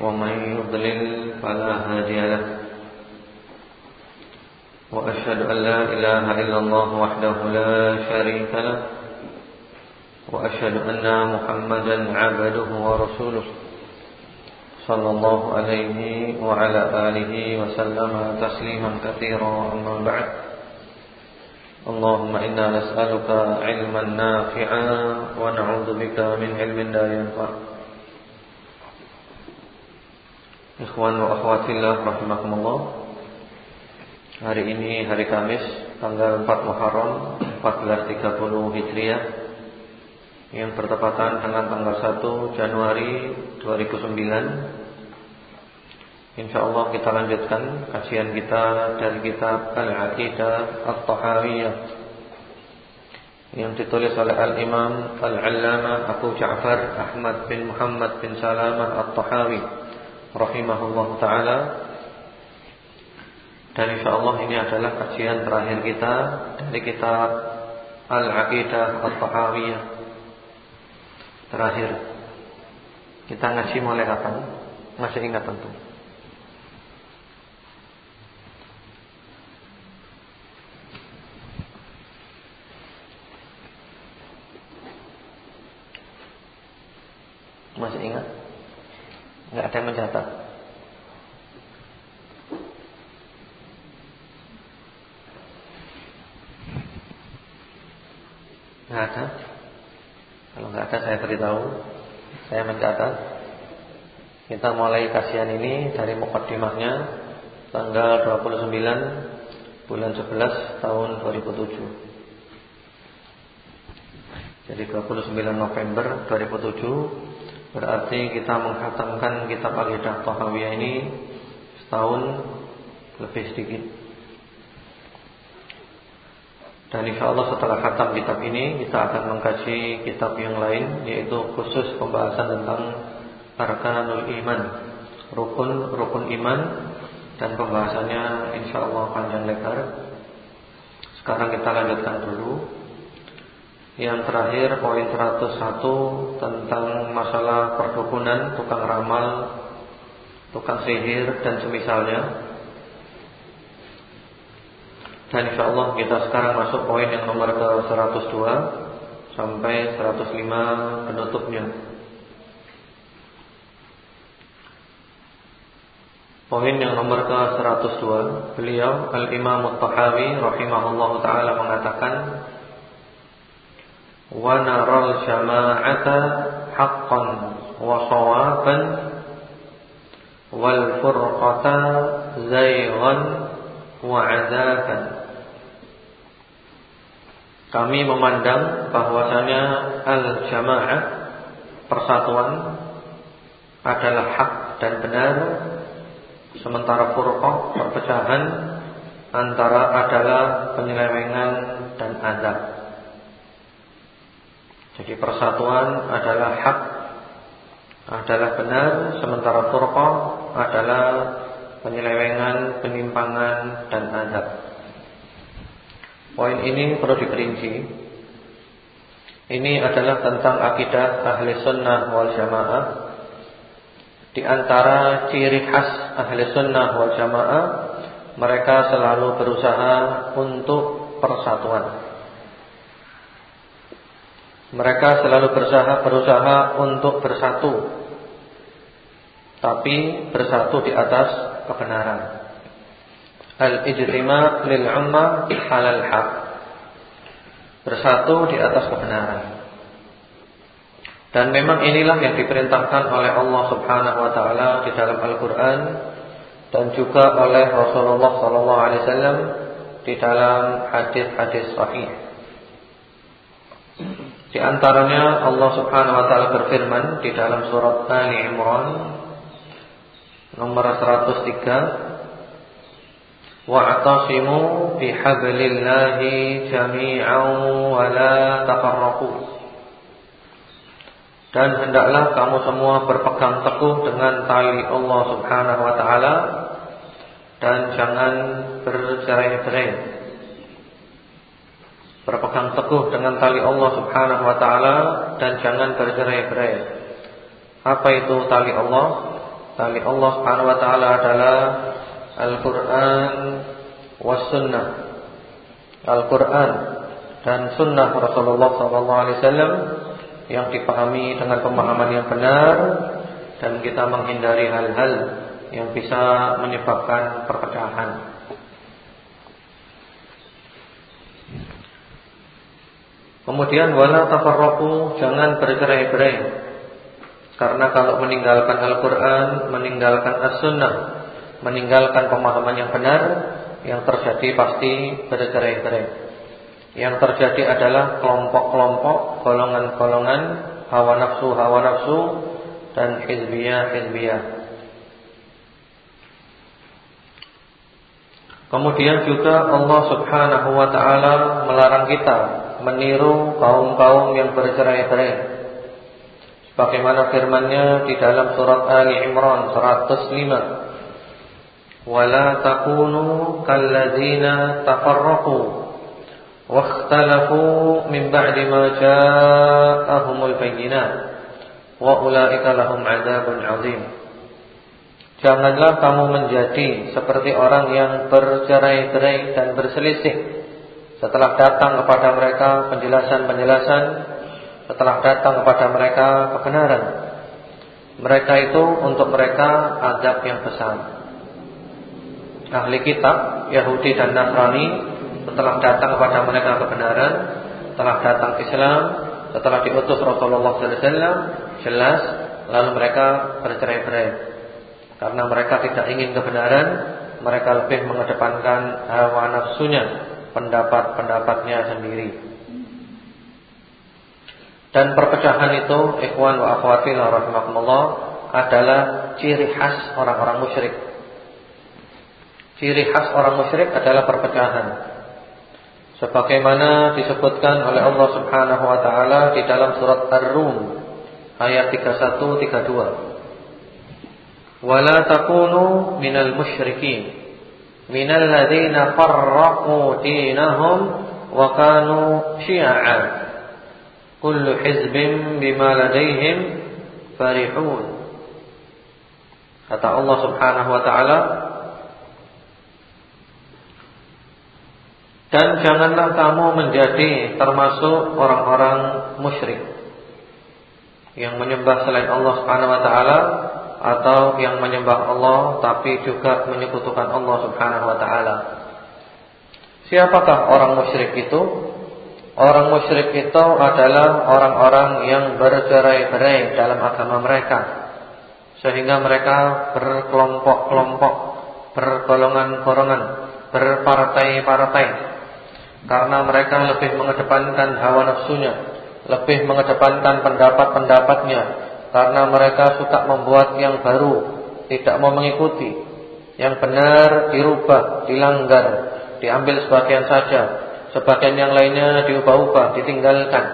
ومن يضلل فلا هادي له. وأشهد أن لا إله إلا الله وحده لا شريك له. وأشهد أن محمدا عبده ورسوله صلى الله عليه وعلى آله وسلم تسليما كثيرا أما بعد. اللهم إنا نسألك علما نافعا ونعوذ بك من علم لا ينفع. Ikhwan wa akhwatillah rahimakumullah. Hari ini hari Kamis Tanggal 4 Muharram 1430 Hijriah Yang bertepatan dengan tanggal 1 Januari 2009 Insya Allah kita lanjutkan Kajian kita dari kitab Al-Aqidah At-Tahawiyah Yang ditulis oleh Al-Imam Al-Allama Abu Ja'far Ahmad bin Muhammad bin Salamah At-Tahawi rahimahullah taala dan insyaallah ini adalah kajian terakhir kita dari kitab Al-Aqidah At-Tahawiyah terakhir. Kita ngaji mulai kapan? Masih ingat tentu. Masih ingat? Enggak ada yang mencatat. Enggak ada. Kalau enggak ada saya beritahu. Saya mencatat. Kita mulai kajian ini dari mukaddimahnya tanggal 29 bulan 11 tahun 2007. Jadi 29 November 2007 Berarti kita menghatamkan kitab Al-Hidah Tahawiyah ini setahun lebih sedikit. Dan insya Allah setelah khatam kitab ini kita akan mengkaji kitab yang lain yaitu khusus pembahasan tentang arkanul iman, rukun-rukun iman dan pembahasannya insya Allah panjang lebar. Sekarang kita lanjutkan dulu yang terakhir poin 101 tentang masalah perdukunan, tukang ramal, tukang sihir dan semisalnya. Dan insya Allah kita sekarang masuk poin yang nomor ke 102 sampai 105 penutupnya. Poin yang nomor ke 102 Beliau Al-Imam Rahimahullah Ta'ala mengatakan ونرى الجماعة حقا وصوابا والفرقة زيغا وعذابا Kami memandang bahwasanya al-jamaah persatuan adalah hak dan benar sementara furqah perpecahan antara adalah penyelewengan dan azab. Jadi persatuan adalah hak adalah benar sementara furqah adalah penyelewengan, penyimpangan dan adab. Poin ini perlu diperinci. Ini adalah tentang akidah ahli sunnah wal jamaah. Di antara ciri khas ahli sunnah wal jamaah, mereka selalu berusaha untuk persatuan. Mereka selalu berusaha berusaha untuk bersatu. Tapi bersatu di atas kebenaran. Al-ijtima' lil umma halal haq. Bersatu di atas kebenaran. Dan memang inilah yang diperintahkan oleh Allah Subhanahu wa taala di dalam Al-Qur'an dan juga oleh Rasulullah sallallahu alaihi wasallam di dalam hadis-hadis sahih. Di antaranya Allah Subhanahu wa taala berfirman di dalam surat Ali Imran nomor 103 Wa'tasimu bihablillahi jami'an wa la tafarraqu dan hendaklah kamu semua berpegang teguh dengan tali Allah Subhanahu wa taala dan jangan bercerai-berai. Berpegang teguh dengan tali Allah Subhanahu wa taala dan jangan bercerai-berai. Apa itu tali Allah? Tali Allah Subhanahu wa taala adalah Al-Qur'an was sunnah. Al-Qur'an dan sunnah Rasulullah sallallahu alaihi wasallam yang dipahami dengan pemahaman yang benar dan kita menghindari hal-hal yang bisa menyebabkan perpecahan. Kemudian wala tafarraqu, jangan bercerai-berai. Karena kalau meninggalkan Al-Qur'an, meninggalkan As-Sunnah, meninggalkan pemahaman yang benar, yang terjadi pasti bercerai-berai. Yang terjadi adalah kelompok-kelompok, golongan-golongan, hawa nafsu-hawa nafsu dan hizbiyah-hizbiyah. Kemudian juga Allah Subhanahu wa taala melarang kita meniru kaum-kaum yang bercerai-berai. Sebagaimana firman-Nya di dalam surat Ali Imran 105. Wala takunu kalladzina tafarraqu واختلفوا من بعد ما جاءهم البينات وأولئك لهم عذاب عظيم Janganlah kamu menjadi seperti orang yang bercerai-berai dan berselisih setelah datang kepada mereka penjelasan-penjelasan Setelah datang kepada mereka kebenaran Mereka itu untuk mereka azab yang besar Ahli kitab Yahudi dan Nasrani setelah datang kepada mereka kebenaran, setelah datang Islam, setelah diutus Rasulullah SAW, jelas lalu mereka bercerai-berai. Karena mereka tidak ingin kebenaran, mereka lebih mengedepankan hawa nafsunya, pendapat-pendapatnya sendiri. Dan perpecahan itu, ikhwan wa akhwati rahimakumullah, adalah ciri khas orang-orang musyrik. Ciri khas orang musyrik adalah perpecahan sebagaimana disebutkan oleh Allah Subhanahu wa taala di dalam surat Ar-Rum ayat 31 32 Wala takunu minal musyrikin farraqu dinahum wa kanu syi'a. Kullu hizbin bima ladaihim farihun. Kata Allah Subhanahu wa taala Dan janganlah kamu menjadi termasuk orang-orang musyrik. Yang menyembah selain Allah Subhanahu wa taala atau yang menyembah Allah tapi juga menyekutukan Allah Subhanahu wa taala. Siapakah orang musyrik itu? Orang musyrik itu adalah orang-orang yang bercerai-berai dalam agama mereka. Sehingga mereka berkelompok-kelompok, bergolongan-golongan, berpartai-partai karena mereka lebih mengedepankan hawa nafsunya, lebih mengedepankan pendapat-pendapatnya, karena mereka suka membuat yang baru, tidak mau mengikuti. Yang benar dirubah, dilanggar, diambil sebagian saja, sebagian yang lainnya diubah-ubah, ditinggalkan.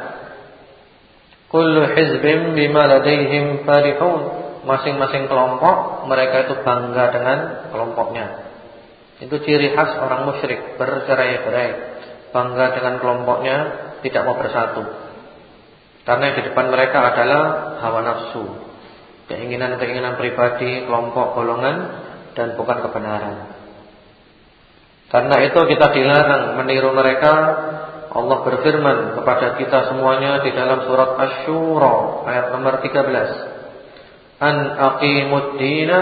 Kullu hizbim bima ladaihim farihun. Masing-masing kelompok mereka itu bangga dengan kelompoknya. Itu ciri khas orang musyrik, bercerai-berai bangga dengan kelompoknya, tidak mau bersatu. Karena di depan mereka adalah hawa nafsu, keinginan-keinginan pribadi, kelompok, golongan, dan bukan kebenaran. Karena itu kita dilarang meniru mereka. Allah berfirman kepada kita semuanya di dalam surat Asy-Syura ayat nomor 13. An aqimud dina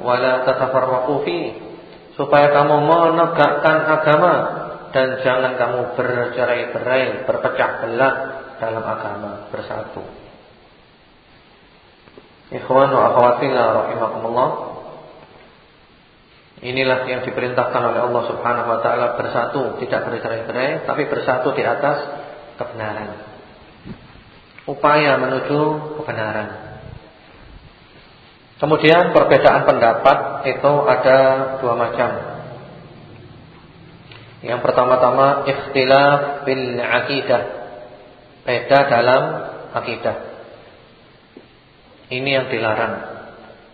wa la tatafarraqu fi. Supaya kamu menegakkan agama dan jangan kamu bercerai-berai, berpecah belah dalam agama bersatu. Ikhwan wa akhwatillah rahimakumullah. Inilah yang diperintahkan oleh Allah Subhanahu wa taala bersatu, tidak bercerai-berai, tapi bersatu di atas kebenaran. Upaya menuju kebenaran. Kemudian perbedaan pendapat itu ada dua macam. Yang pertama-tama ikhtilaf bil akidah. Beda dalam akidah. Ini yang dilarang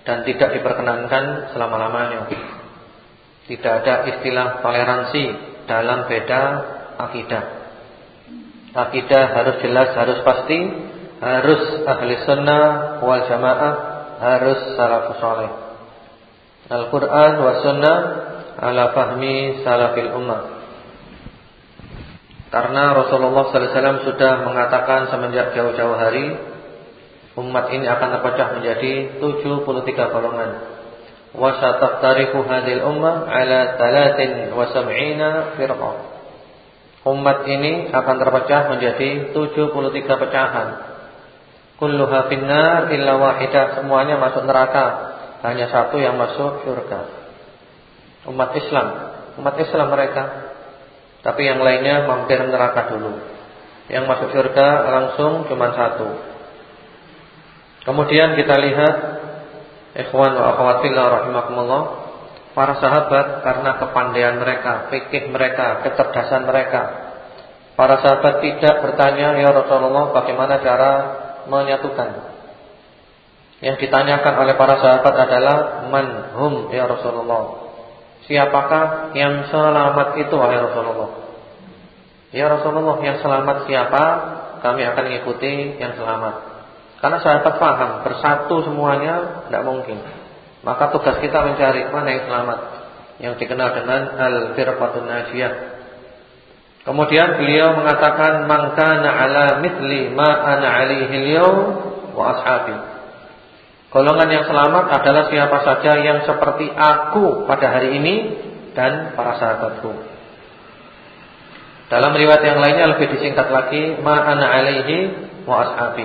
dan tidak diperkenankan selama-lamanya. Tidak ada istilah toleransi dalam beda akidah. Akidah harus jelas, harus pasti, harus ahli sunnah wal jamaah harus salafus saleh. Al-Quran wa sunnah ala fahmi salafil ummah. Karena Rasulullah SAW sudah mengatakan semenjak jauh-jauh hari umat ini akan terpecah menjadi 73 golongan. Wa sataftariqu hadhil ummah ala 73 firqah. Umat ini akan terpecah menjadi 73 pecahan. Kulluha finnar illa wahidah Semuanya masuk neraka Hanya satu yang masuk surga Umat Islam Umat Islam mereka Tapi yang lainnya mampir neraka dulu Yang masuk surga langsung cuma satu Kemudian kita lihat Ikhwan wa akhwatillah rahimakumullah Para sahabat karena kepandaian mereka Fikih mereka, kecerdasan mereka Para sahabat tidak bertanya Ya Rasulullah bagaimana cara menyatukan. Yang ditanyakan oleh para sahabat adalah man hum ya Rasulullah. Siapakah yang selamat itu oleh Rasulullah? Ya Rasulullah yang selamat siapa? Kami akan mengikuti yang selamat. Karena sahabat paham bersatu semuanya tidak mungkin. Maka tugas kita mencari mana yang selamat yang dikenal dengan al-firqatun najiyah Kemudian beliau mengatakan mangkana ala mithli ma ana alaihi wa ashabi. Golongan yang selamat adalah siapa saja yang seperti aku pada hari ini dan para sahabatku. Dalam riwayat yang lainnya lebih disingkat lagi ma ana alaihi wa ashabi.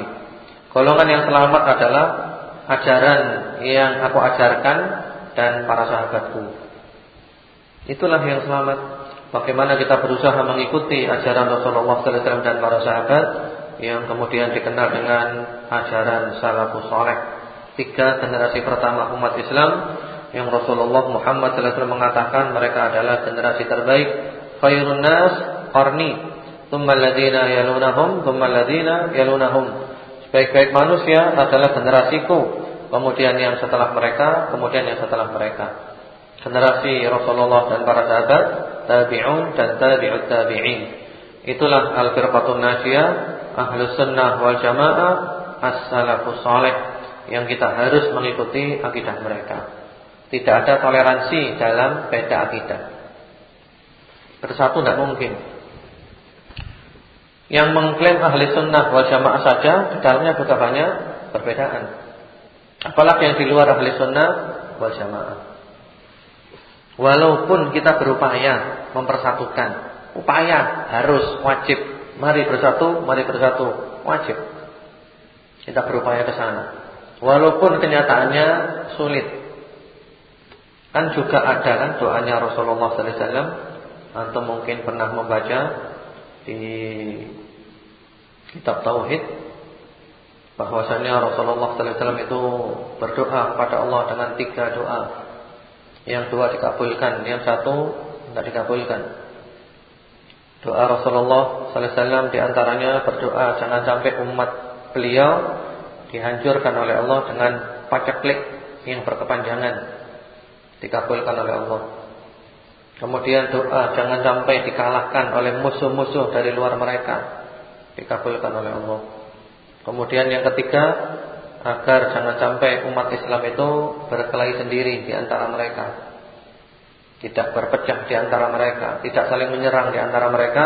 Golongan yang selamat adalah ajaran yang aku ajarkan dan para sahabatku. Itulah yang selamat. Bagaimana kita berusaha mengikuti ajaran Rasulullah SAW dan para sahabat yang kemudian dikenal dengan ajaran salafus saleh. Tiga generasi pertama umat Islam yang Rasulullah Muhammad SAW mengatakan mereka adalah generasi terbaik. Khairun nas qarni, tsumma alladziina yalunahum, tsumma alladziina yalunahum. Sebaik-baik manusia adalah generasiku, kemudian yang setelah mereka, kemudian yang setelah mereka generasi Rasulullah dan para sahabat, tabi'un dan tabi'ut tabi'in. Itulah al-firqatun najiyah, ahlus sunnah wal jamaah, as-salafus salih yang kita harus mengikuti akidah mereka. Tidak ada toleransi dalam beda akidah. Bersatu tidak mungkin. Yang mengklaim ahli sunnah wal jamaah saja dalamnya perbedaan. Apalagi yang di luar ahli sunnah wal jamaah. Walaupun kita berupaya mempersatukan, upaya harus wajib. Mari bersatu, mari bersatu, wajib. Kita berupaya ke sana. Walaupun kenyataannya sulit. Kan juga ada kan doanya Rasulullah sallallahu alaihi wasallam antum mungkin pernah membaca di kitab tauhid bahwasanya Rasulullah sallallahu alaihi wasallam itu berdoa kepada Allah dengan tiga doa. Yang dua dikabulkan, yang satu tidak dikabulkan. Doa Rasulullah sallallahu alaihi wasallam di antaranya berdoa jangan sampai umat beliau dihancurkan oleh Allah dengan paceklik yang berkepanjangan. Dikabulkan oleh Allah. Kemudian doa jangan sampai dikalahkan oleh musuh-musuh dari luar mereka. Dikabulkan oleh Allah. Kemudian yang ketiga agar jangan sampai umat Islam itu berkelahi sendiri di antara mereka. Tidak berpecah di antara mereka, tidak saling menyerang di antara mereka,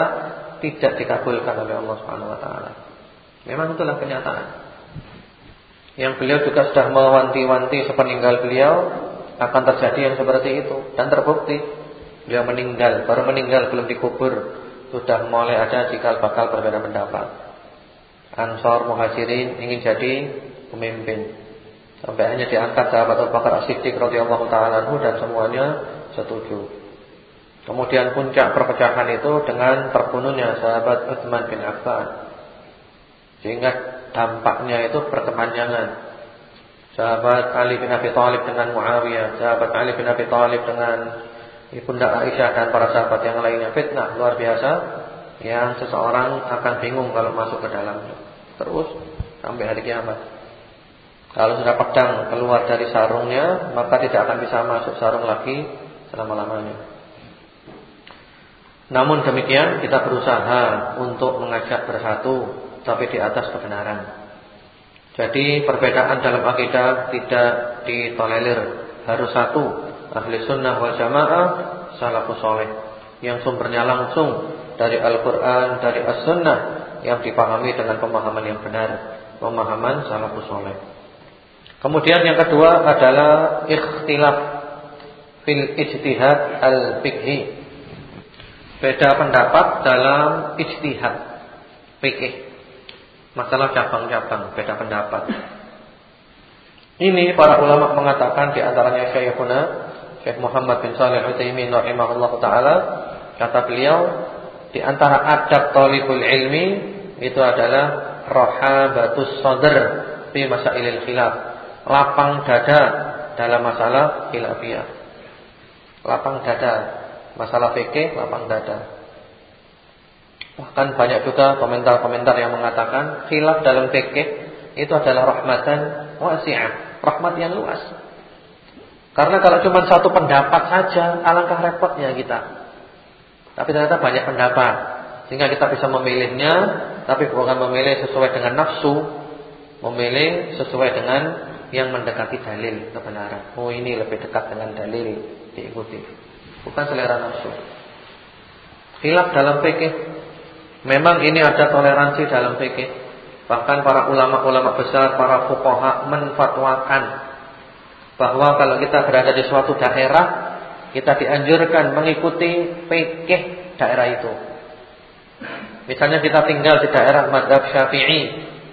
tidak dikabulkan oleh Allah Subhanahu wa taala. Memang itulah kenyataan. Yang beliau juga sudah mewanti-wanti sepeninggal beliau akan terjadi yang seperti itu dan terbukti. Beliau meninggal, baru meninggal belum dikubur, sudah mulai ada jika bakal berbeda pendapat. Ansor Muhajirin ingin jadi pemimpin. Sampai hanya diangkat sahabat Abu Bakar As-Siddiq radhiyallahu taala dan semuanya setuju. Kemudian puncak perpecahan itu dengan terbunuhnya sahabat Utsman bin Affan. Sehingga dampaknya itu berkepanjangan. sahabat Ali bin Abi Thalib dengan Muawiyah, sahabat Ali bin Abi Thalib dengan Ibunda Aisyah dan para sahabat yang lainnya fitnah luar biasa yang seseorang akan bingung kalau masuk ke dalamnya. Terus sampai hari kiamat. Kalau sudah pedang keluar dari sarungnya, maka tidak akan bisa masuk sarung lagi selama-lamanya. Namun demikian kita berusaha untuk mengajak bersatu tapi di atas kebenaran. Jadi perbedaan dalam akidah tidak ditolerir, harus satu ahli sunnah wal jamaah salafus soleh yang sumbernya langsung dari Al-Quran, dari As-Sunnah yang dipahami dengan pemahaman yang benar, pemahaman salafus soleh. Kemudian yang kedua adalah ikhtilaf fil ijtihad al-fiqhi. Beda pendapat dalam ijtihad fikih. Masalah cabang-cabang, beda pendapat. Ini para ulama mengatakan di antaranya Syekhuna Syekh Muhammad bin Shalih Al-Utsaimin rahimahullah taala kata beliau di antara adab talibul ilmi itu adalah rohabatus sadr fi masailil khilaf lapang dada dalam masalah khilafiyah lapang dada masalah fikih lapang dada bahkan banyak juga komentar-komentar yang mengatakan khilaf dalam fikih itu adalah rahmatan wasi'ah rahmat yang luas karena kalau cuma satu pendapat saja, alangkah repotnya kita. Tapi ternyata banyak pendapat, sehingga kita bisa memilihnya, tapi bukan memilih sesuai dengan nafsu, memilih sesuai dengan yang mendekati dalil kebenaran. Oh ini lebih dekat dengan dalil, diikuti. Bukan selera nafsu. Hilaf dalam fikih. Memang ini ada toleransi dalam fikih. Bahkan para ulama-ulama besar, para fuqaha menfatwakan bahwa kalau kita berada di suatu daerah kita dianjurkan mengikuti fikih daerah itu. Misalnya kita tinggal di daerah madhab syafi'i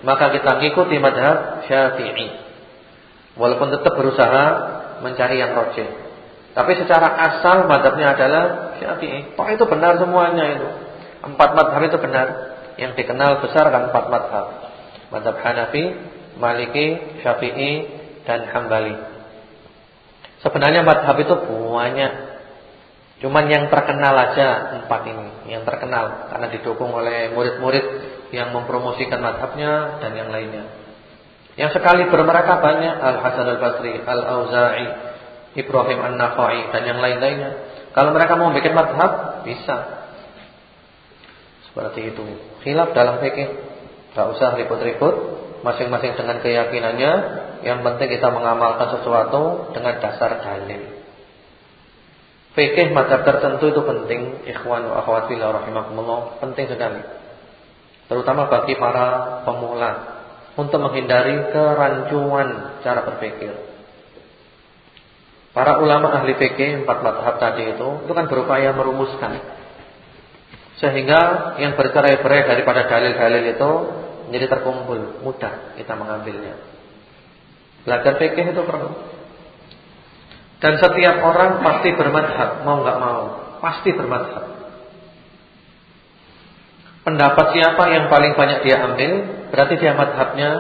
Maka kita mengikuti madhab syafi'i Walaupun tetap berusaha mencari yang rojih Tapi secara asal madhabnya adalah syafi'i Oh itu benar semuanya itu Empat madhab itu benar Yang dikenal besar kan empat madhab Madhab Hanafi, Maliki, Syafi'i, dan Hambali Sebenarnya madhab itu banyak. Cuman yang terkenal aja empat ini, yang terkenal karena didukung oleh murid-murid yang mempromosikan madhabnya dan yang lainnya. Yang sekali bermereka banyak Al Hasan Al Basri, Al Auza'i, Ibrahim An Nakhai dan yang lain-lainnya. Kalau mereka mau bikin madhab bisa. Seperti itu. Khilaf dalam fikih, tak usah ribut-ribut masing-masing dengan keyakinannya. Yang penting kita mengamalkan sesuatu dengan dasar dalil. Fikih madhab tertentu itu penting, ikhwan wa akhwat fillah rahimakumullah, penting sekali. Terutama bagi para pemula untuk menghindari kerancuan cara berpikir. Para ulama ahli fikih empat madhab tadi itu itu kan berupaya merumuskan sehingga yang bercerai-berai daripada dalil-dalil itu menjadi terkumpul, mudah kita mengambilnya. Belajar fikih itu perlu. Dan setiap orang pasti bermadhab, mau nggak mau, pasti bermadhab. Pendapat siapa yang paling banyak dia ambil, berarti dia madhabnya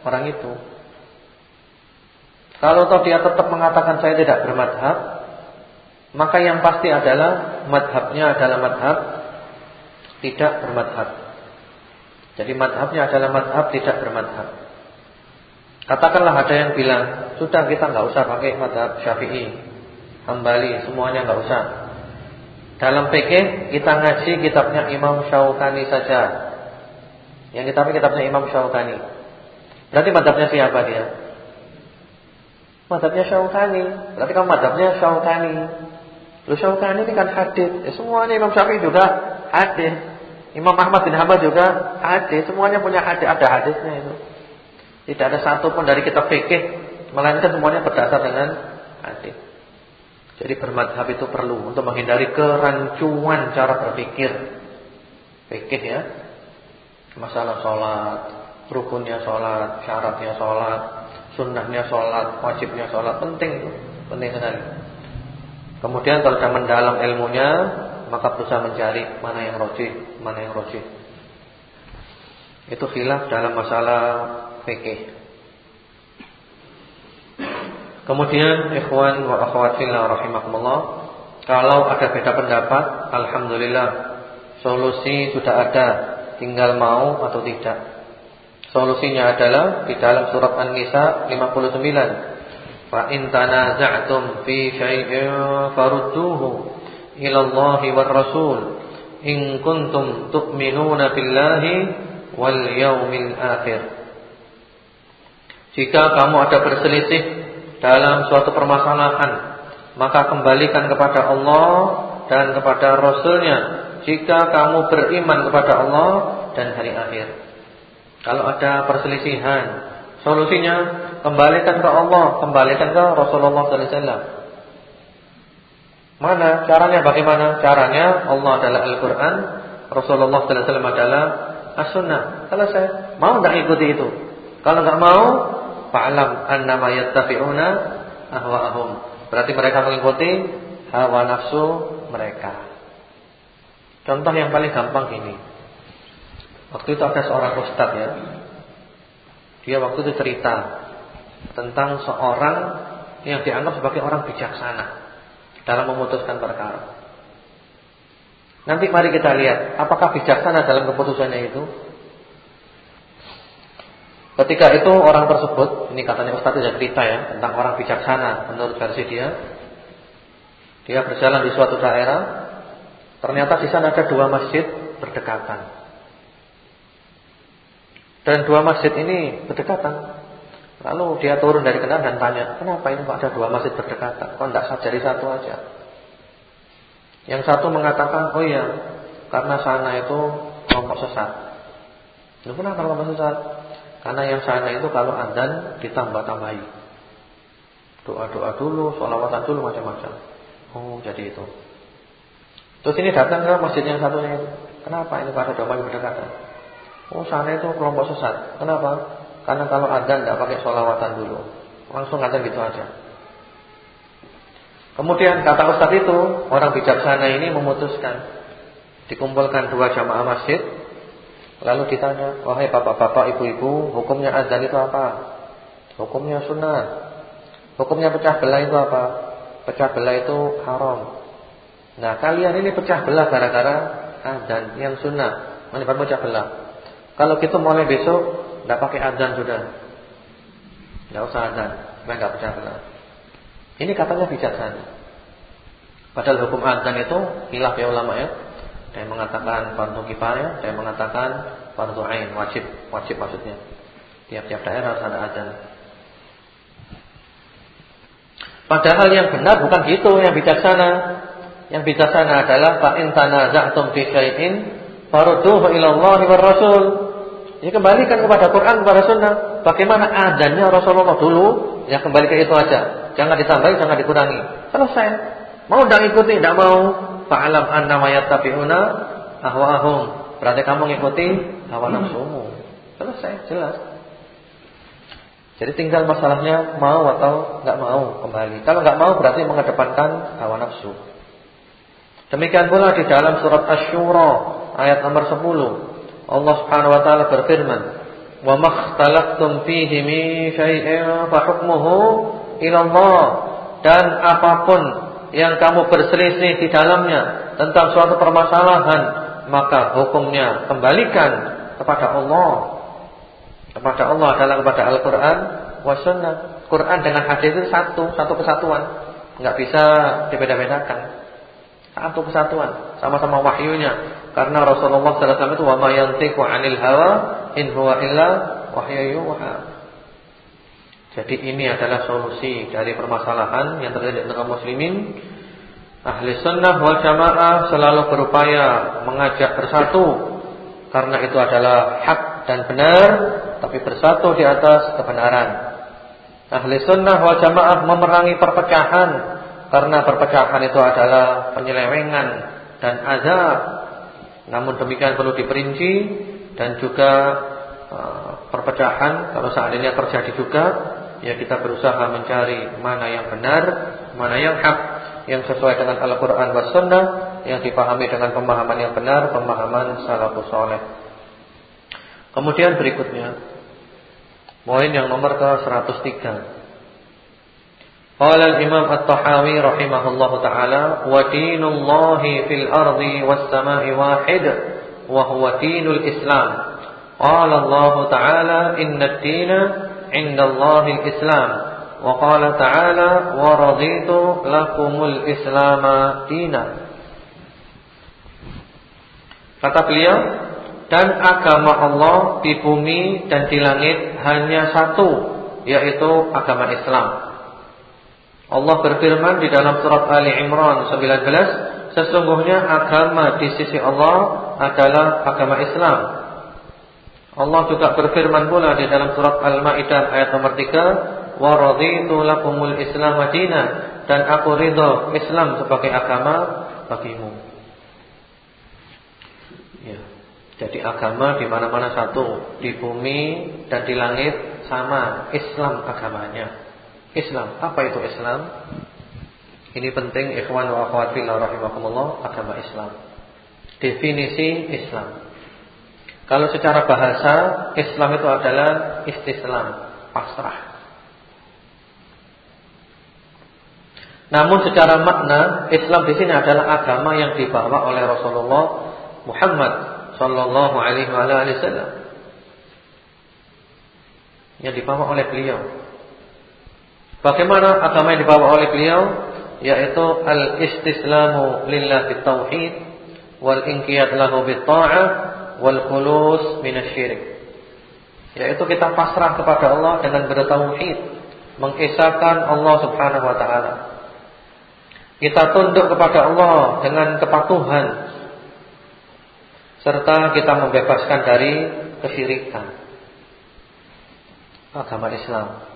orang itu. Kalau toh dia tetap mengatakan saya tidak bermadhab, maka yang pasti adalah madhabnya adalah madhab tidak bermadhab. Jadi madhabnya adalah madhab tidak bermadhab. Katakanlah ada yang bilang, sudah kita nggak usah pakai madhab syafi'i, hambali, semuanya nggak usah. Dalam PK kita ngaji kitabnya Imam Syaukani saja. Yang kita pakai kitabnya Imam Syaukani. Berarti madhabnya siapa dia? Madhabnya Syaukani. Berarti kamu madhabnya Syaukani. Lu Syaukani ini kan hadis. Ya, semuanya Imam Syafi'i juga hadis. Imam Ahmad bin Hanbal juga hadis, semuanya punya hadis, ada hadisnya itu. Tidak ada satu pun dari kitab fikih melainkan semuanya berdasar dengan hadis. Jadi bermadhab itu perlu untuk menghindari kerancuan cara berpikir. Fikih ya. Masalah sholat, rukunnya sholat, syaratnya sholat, sunnahnya sholat, wajibnya sholat, penting itu, penting sekali. Kemudian kalau sudah mendalam ilmunya, maka berusaha mencari mana yang rojih, mana yang rojih. Itu khilaf dalam masalah fikih. Kemudian ikhwan wa akhwat rahimakumullah, kalau ada beda pendapat, alhamdulillah solusi sudah ada, tinggal mau atau tidak. Solusinya adalah di dalam surat An-Nisa 59. Fa in tanaza'tum fi syai'in farudduhu ila Allah war Rasul. In kuntum tu'minuna billahi wal yaumil akhir. Jika kamu ada berselisih dalam suatu permasalahan maka kembalikan kepada Allah dan kepada Rasulnya. Jika kamu beriman kepada Allah dan hari akhir. Kalau ada perselisihan solusinya kembalikan ke Allah kembalikan ke Rasulullah sallallahu alaihi wasallam mana caranya bagaimana caranya Allah adalah Al-Qur'an Rasulullah sallallahu alaihi wasallam adalah As-Sunnah selesai mau enggak ikuti itu kalau enggak mau fa'lam annama yattabi'una ahwa'ahum. Berarti mereka mengikuti hawa nafsu mereka. Contoh yang paling gampang ini. Waktu itu ada seorang ustaz ya. Dia waktu itu cerita tentang seorang yang dianggap sebagai orang bijaksana dalam memutuskan perkara. Nanti mari kita lihat apakah bijaksana dalam keputusannya itu Ketika itu orang tersebut, ini katanya Ustaz tidak cerita ya tentang orang bijaksana menurut versi dia. Dia berjalan di suatu daerah, ternyata di sana ada dua masjid berdekatan. Dan dua masjid ini berdekatan. Lalu dia turun dari kendaraan dan tanya, kenapa ini kok ada dua masjid berdekatan? Kok tidak jadi satu aja? Yang satu mengatakan, oh iya, karena sana itu kelompok sesat. Lu kenapa kelompok sesat? Karena yang sana itu kalau adzan ditambah-tambahi. Doa-doa dulu, sholawatan dulu macam-macam. Oh, jadi itu. Terus ini datang ke masjid yang satunya itu. Kenapa ini pada doa berdekatan? Oh, sana itu kelompok sesat. Kenapa? Karena kalau adzan tidak pakai sholawatan dulu. Langsung adzan gitu aja. Kemudian kata Ustaz itu, orang bijaksana ini memutuskan dikumpulkan dua jamaah masjid Lalu ditanya, wahai bapak-bapak, ibu-ibu, hukumnya azan itu apa? Hukumnya sunnah. Hukumnya pecah belah itu apa? Pecah belah itu haram. Nah, kalian ini pecah belah gara-gara azan yang sunnah. Menyebabkan pecah belah. Kalau gitu mulai besok tidak pakai azan sudah. Tidak usah azan, supaya tidak pecah belah. Ini katanya bijaksana. Padahal hukum azan itu hilaf ya ulama ya. Saya mengatakan fardu kifayah, saya mengatakan fardu ain, wajib, wajib maksudnya. Tiap-tiap daerah harus ada azan. Padahal yang benar bukan gitu, yang bijaksana. Yang bijaksana adalah fa in tanaza'tum fi syai'in farudduhu ila Allah wa Rasul. Ya kembalikan kepada Quran, kepada Sunnah. Bagaimana adanya Rasulullah dulu, ya kembali ke itu aja. Jangan ditambahi, jangan dikurangi. Selesai. Mau tidak ikuti, tidak mau fa'alam annama yattabi'una ahwa'ahum. Berarti kamu ngikuti hawa nafsumu. Selesai, jelas. Jadi tinggal masalahnya mau atau enggak mau kembali. Kalau enggak mau berarti mengedepankan hawa nafsu. Demikian pula di dalam surat Asy-Syura ayat nomor 10. Allah Subhanahu wa taala berfirman, "Wa makhtalaftum fihi min syai'in fa hukmuhu ila Allah." Dan apa pun yang kamu berselisih di dalamnya tentang suatu permasalahan, maka hukumnya kembalikan kepada Allah. Kepada Allah adalah kepada Al-Qur'an wa sunnah. Quran dengan hadis itu satu, satu kesatuan. Enggak bisa dibeda-bedakan. Satu kesatuan, sama-sama wahyunya. Karena Rasulullah wasallam itu wa ma yantiqu 'anil hawa in huwa illa wahyu jadi ini adalah solusi dari permasalahan yang terjadi di kaum muslimin. Ahli sunnah wal jamaah selalu berupaya mengajak bersatu karena itu adalah hak dan benar, tapi bersatu di atas kebenaran. Ahli sunnah wal jamaah memerangi perpecahan karena perpecahan itu adalah penyelewengan dan azab. Namun demikian perlu diperinci dan juga uh, perpecahan kalau seandainya terjadi juga ya kita berusaha mencari mana yang benar, mana yang hak, yang sesuai dengan Al-Qur'an dan Sunnah, yang dipahami dengan pemahaman yang benar, pemahaman salafus saleh. Kemudian berikutnya poin yang nomor ke 103. Qala al-Imam At-Tahawi rahimahullahu taala wa dinullahi fil ardi was samai wahid wa huwa dinul Islam. Qala Allah taala Allahi al-Islam. Wa qala ta'ala wa raditu lakumul Islama dina. Kata beliau, dan agama Allah di bumi dan di langit hanya satu, yaitu agama Islam. Allah berfirman di dalam surat Ali Imran 19, sesungguhnya agama di sisi Allah adalah agama Islam. Allah juga berfirman pula di dalam surat Al-Maidah ayat nomor 3, "Wa raditu lakumul Islam madina" dan aku ridho Islam sebagai agama bagimu. Ya. Jadi agama di mana-mana satu, di bumi dan di langit sama, Islam agamanya. Islam. Apa itu Islam? Ini penting ikhwan wa akhwat fillah rahimakumullah agama Islam. Definisi Islam. Kalau secara bahasa Islam itu adalah istislam, pasrah. Namun secara makna Islam di sini adalah agama yang dibawa oleh Rasulullah Muhammad sallallahu alaihi wasallam. Yang dibawa oleh beliau Bagaimana agama yang dibawa oleh beliau yaitu al-istislamu lillahi tauhid wal inqiyad lahu bit ta'ah wal khulus minasyirik. Yaitu kita pasrah kepada Allah dengan bertauhid, mengesahkan Allah Subhanahu wa taala. Kita tunduk kepada Allah dengan kepatuhan serta kita membebaskan dari kesyirikan. Agama Islam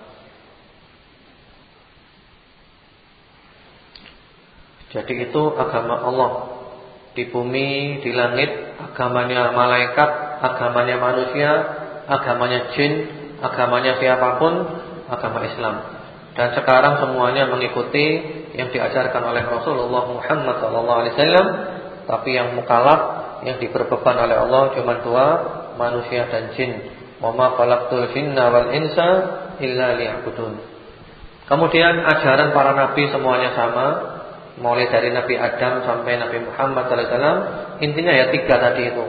Jadi itu agama Allah. Di bumi, di langit Agamanya malaikat Agamanya manusia Agamanya jin Agamanya siapa pun Agama Islam. Dan sekarang semuanya mengikuti Yang diajarkan oleh Rasulullah Muhammad SAW Tapi yang mukalaf Yang diberbeban oleh Allah Cuma dua Manusia dan jin. Wama falaktul jinna wal insa Illa liya'budun. Kemudian ajaran para nabi semuanya sama mulai dari Nabi Adam sampai Nabi Muhammad SAW intinya ya tiga tadi itu.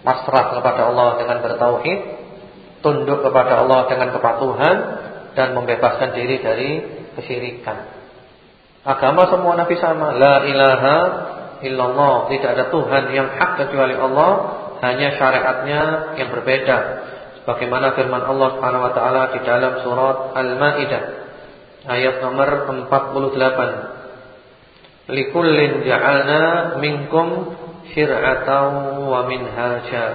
Pasrah kepada Allah dengan bertauhid tunduk kepada Allah dengan kepatuhan dan membebaskan diri dari kesyirikan. Agama semua Nabi sama. La ilaha illallah. Tidak ada Tuhan yang hak kecuali Allah. Hanya syariatnya yang berbeda. Sebagaimana firman Allah Subhanahu wa di dalam surat Al-Maidah ayat nomor 48 likullin ja'alna minkum syir'atan wa minhaja.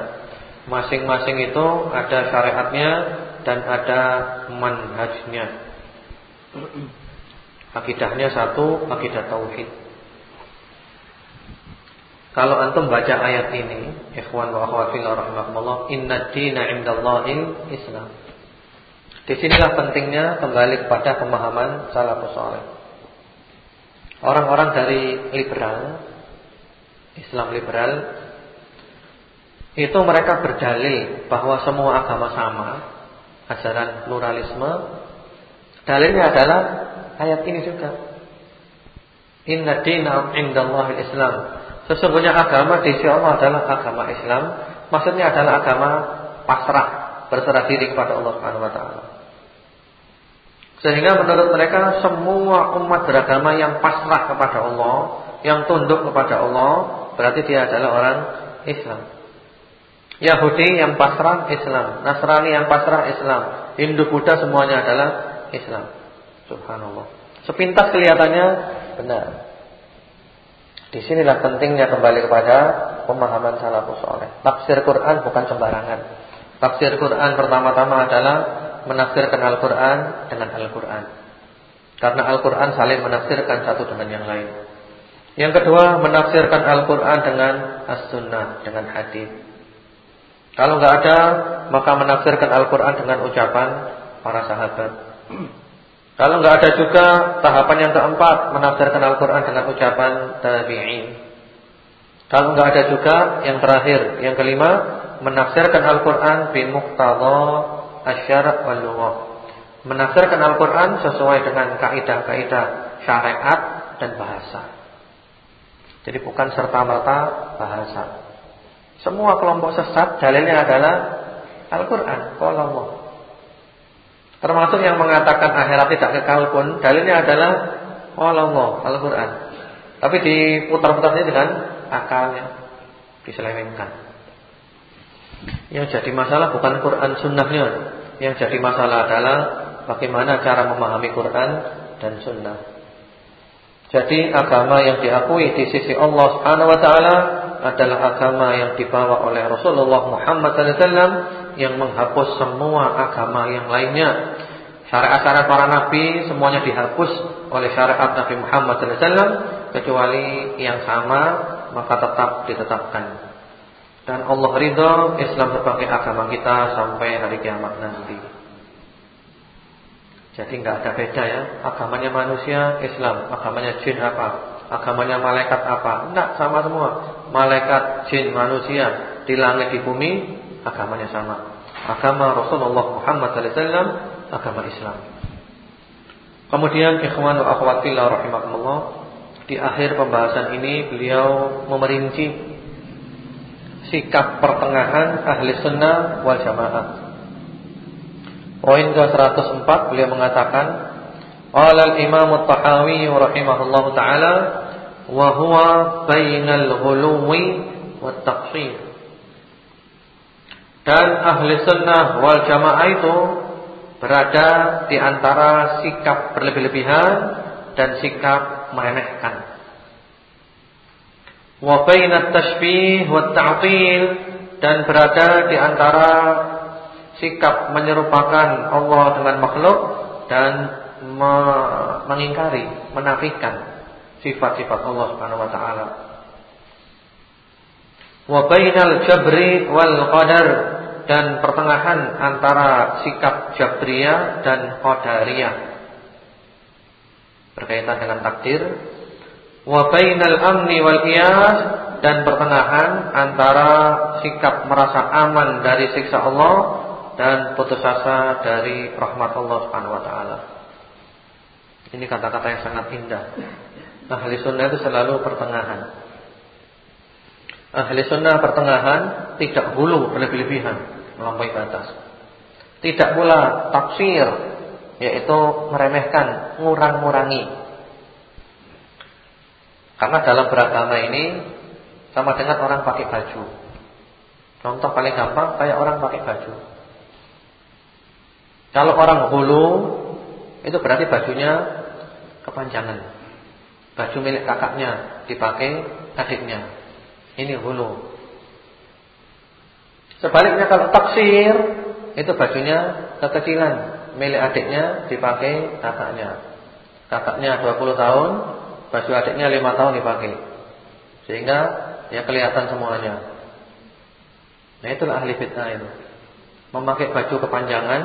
Masing-masing itu ada syariatnya dan ada manhajnya. Akidahnya satu, akidah tauhid. Kalau antum baca ayat ini, ikhwan wa akhwat fillah rahimakumullah, inna dina indallahil Islam. Di sinilah pentingnya kembali kepada pemahaman salafus saleh. Orang-orang dari liberal Islam liberal Itu mereka berdalil Bahwa semua agama sama Ajaran pluralisme. Dalilnya adalah Ayat ini juga. Inna dina indallahi islam Sesungguhnya agama di sisi Allah adalah agama Islam. Maksudnya adalah agama pasrah Berserah diri kepada Allah Subhanahu wa taala. Sehingga menurut mereka semua umat beragama yang pasrah kepada Allah, yang tunduk kepada Allah, berarti dia adalah orang Islam. Yahudi yang pasrah Islam, Nasrani yang pasrah Islam, Hindu Buddha semuanya adalah Islam. Subhanallah. Sepintas kelihatannya benar. Di sinilah pentingnya kembali kepada pemahaman salafus saleh. Tafsir Quran bukan sembarangan. Tafsir Quran pertama-tama adalah menafsirkan Al-Quran dengan Al-Quran. Karena Al-Quran saling menafsirkan satu dengan yang lain. Yang kedua menafsirkan Al-Quran dengan As-Sunnah Dengan hadis. Kalau nggak ada Maka menafsirkan Al-Quran dengan ucapan Para sahabat. Kalau nggak ada juga Tahapan yang keempat Menafsirkan Al-Quran dengan ucapan Tabi'in. Kalau nggak ada juga Yang terakhir Yang kelima Menafsirkan Al-Quran Bimuqtadha asyara wal lughah Menafsirkan Al-Qur'an sesuai dengan kaidah-kaidah syariat dan bahasa. Jadi bukan serta-merta bahasa. Semua kelompok sesat dalilnya adalah Al-Qur'an. Termasuk yang mengatakan akhirat tidak kekal pun dalilnya adalah qala Allah, Al-Qur'an. Tapi diputar-putarnya dengan akalnya, diselewengkan. Yang jadi masalah bukan Quran sunnahnya Yang jadi masalah adalah Bagaimana cara memahami Quran dan sunnah. Jadi agama yang diakui di sisi Allah subhanahu wa ta'ala Adalah agama yang dibawa oleh Rasulullah Muhammad SAW Yang menghapus semua agama yang lainnya. Syariat-syariat para nabi semuanya dihapus oleh syariat Nabi Muhammad SAW Kecuali yang sama maka tetap ditetapkan dan Allah ridho Islam sebagai agama kita sampai hari kiamat nanti. Jadi nggak ada beda ya, agamanya manusia Islam, agamanya jin apa, agamanya malaikat apa, enggak sama semua. Malaikat, jin, manusia di langit di bumi agamanya sama. Agama Rasulullah Muhammad SAW agama Islam. Kemudian ikhwan wa akhwat fillah rahimakumullah, di akhir pembahasan ini beliau memerinci sikap pertengahan ahli sunnah wal jamaah. Poin ke-104 beliau mengatakan al-Imam At-Tahawi taala wa huwa bainal ghuluwi wat taqsir. Dan ahli sunnah wal jamaah itu berada di antara sikap berlebih-lebihan dan sikap meremehkan wa bainat tashbih wa ta'til dan berada di antara sikap menyerupakan Allah dengan makhluk dan me mengingkari, menafikan sifat-sifat Allah Subhanahu wa taala. Wa jabri wal qadar. Dan pertengahan antara sikap jabriyah dan qadariyah. Berkaitan dengan takdir wa bainal amni wal qiyas dan pertengahan antara sikap merasa aman dari siksa Allah dan putus asa dari rahmat Allah Subhanahu wa taala. Ini kata-kata yang sangat indah. Ahli sunnah itu selalu pertengahan. Ahli sunnah pertengahan tidak hulu berlebih-lebihan melampaui batas. Tidak pula tafsir yaitu meremehkan, ngurang-ngurangi karena dalam beragama ini sama dengan orang pakai baju. Contoh paling gampang kayak orang pakai baju. Kalau orang hulu itu berarti bajunya kepanjangan. Baju milik kakaknya dipakai adiknya. Ini hulu. Sebaliknya kalau taksir itu bajunya kekecilan, milik adiknya dipakai kakaknya. Kakaknya 20 tahun, Baju adiknya lima tahun dipakai. Sehingga ya kelihatan semuanya. Nah itulah ahli fitnah itu. Memakai baju kepanjangan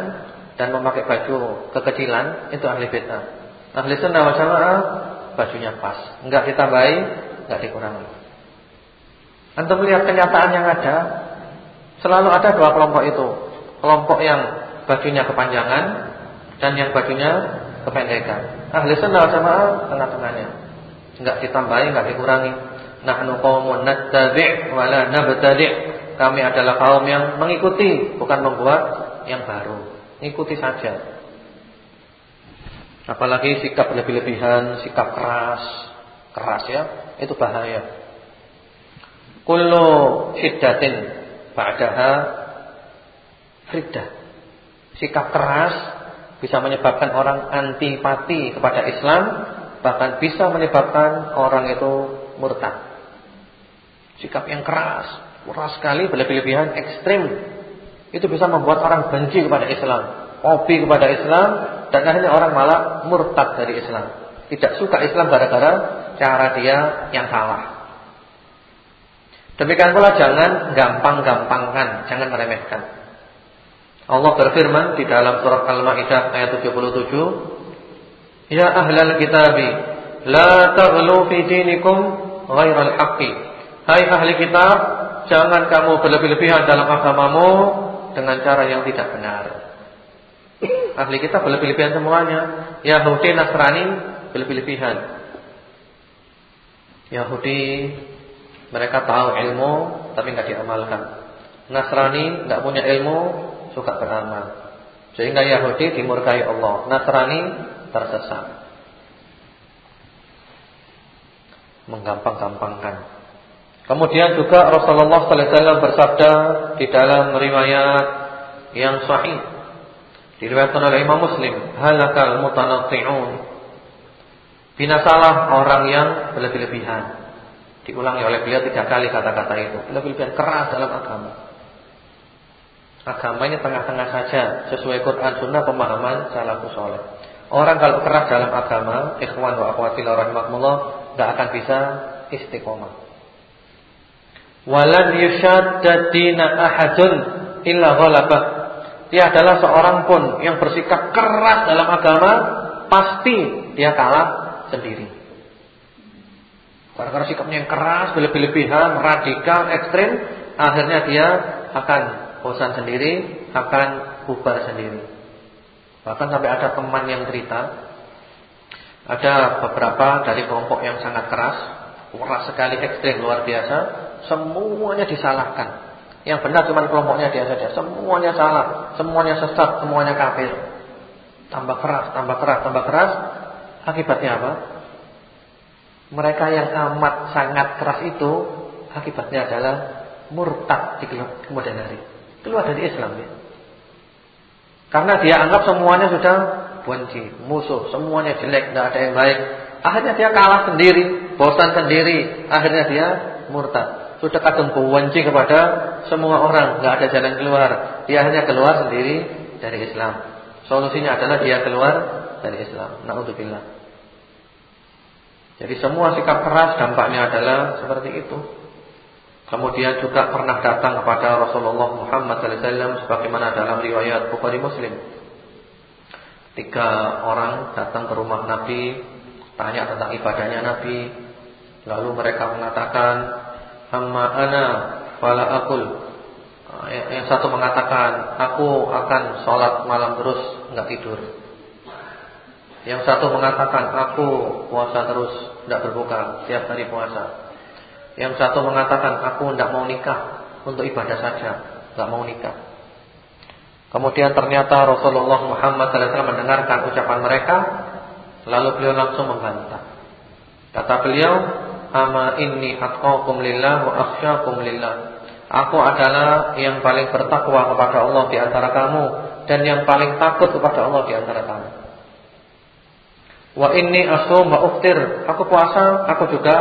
dan memakai baju kekecilan itu ahli fitnah. Ahli sunnah wal jamaah bajunya pas, enggak ditambahi, enggak dikurangi. Anda melihat kenyataan yang ada, selalu ada dua kelompok itu. Kelompok yang bajunya kepanjangan dan yang bajunya kependekan. Ahli sunnah wal jamaah tengah-tengahnya enggak ditambahi, enggak dikurangi. Nahnu qaumun nattabi' wa la nabtadi'. Kami adalah kaum yang mengikuti, bukan membuat yang baru. Ikuti saja. Apalagi sikap lebih-lebihan, sikap keras, keras ya, itu bahaya. Kullu syiddatin ba'daha riddah. Sikap keras bisa menyebabkan orang antipati kepada Islam bahkan bisa menyebabkan orang itu murtad. Sikap yang keras, keras sekali, berlebih-lebihan, ekstrim, itu bisa membuat orang benci kepada Islam, hobi kepada Islam, dan akhirnya orang malah murtad dari Islam. Tidak suka Islam gara-gara cara dia yang salah. Demikian pula jangan gampang-gampangkan, jangan meremehkan. Allah berfirman di dalam surat Al-Maidah ayat 77, Ya ahlal kitabi La taghlu fi dinikum Ghairal haqqi Hai ahli kitab Jangan kamu berlebih-lebihan dalam agamamu Dengan cara yang tidak benar ahli kita berlebih-lebihan semuanya. Yahudi, Nasrani berlebih-lebihan. Yahudi mereka tahu ilmu tapi nggak diamalkan. Nasrani nggak punya ilmu suka beramal. Sehingga Yahudi dimurkai Allah, Nasrani tersesat. Menggampang-gampangkan. Kemudian juga Rasulullah sallallahu alaihi wasallam bersabda di dalam riwayat yang sahih diriwayatkan oleh Imam Muslim, halakal mutanatti'un. Binasalah orang yang berlebih-lebihan. Diulangi oleh beliau tiga kali kata-kata itu. Berlebih-lebihan keras dalam agama. Agamanya tengah-tengah saja sesuai Quran Sunnah pemahaman salafus saleh. Orang kalau keras dalam agama, ikhwan wa akhwati rahimakumullah, enggak akan bisa istiqomah. Walan yushadda dina ahadun illa ghalabah. Dia adalah seorang pun yang bersikap keras dalam agama, pasti dia kalah sendiri. Karena sikapnya yang keras, berlebih-lebihan, radikal, ekstrim, akhirnya dia akan bosan sendiri, akan bubar sendiri. Bahkan sampai ada teman yang cerita, ada beberapa dari kelompok yang sangat keras, keras sekali, ekstrim, luar biasa, semuanya disalahkan. Yang benar cuma kelompoknya dia saja. Semuanya salah, semuanya sesat, semuanya kafir. Tambah keras, tambah keras, tambah keras. Akibatnya apa? Mereka yang amat sangat keras itu akibatnya adalah murtad di kemudian hari. Keluar dari Islam ya. Karena dia anggap semuanya sudah benci, musuh, semuanya jelek, tidak ada yang baik. Akhirnya dia kalah sendiri, bosan sendiri, akhirnya dia murtad sudah kadung benci kepada semua orang, nggak ada jalan keluar. Dia hanya keluar sendiri dari Islam. Solusinya adalah dia keluar dari Islam. Nauzubillah. Jadi semua sikap keras dampaknya adalah seperti itu. Kemudian juga pernah datang kepada Rasulullah Muhammad SAW sebagaimana dalam riwayat Bukhari Muslim. Tiga orang datang ke rumah Nabi, tanya tentang ibadahnya Nabi. Lalu mereka mengatakan, amma ana fala akul. Ah, yang satu mengatakan, aku akan sholat malam terus, enggak tidur. Yang satu mengatakan, aku puasa terus, enggak berbuka, tiap hari puasa. Yang satu mengatakan, aku enggak mau nikah, untuk ibadah saja, enggak mau nikah. Kemudian ternyata Rasulullah Muhammad SAW mendengarkan ucapan mereka, lalu beliau langsung membantah. Kata beliau, ama inni atqakum lillah wa akhsyakum lillah. Aku adalah yang paling bertakwa kepada Allah di antara kamu dan yang paling takut kepada Allah di antara kamu. Wa inni asum wa uftir. Aku puasa, aku juga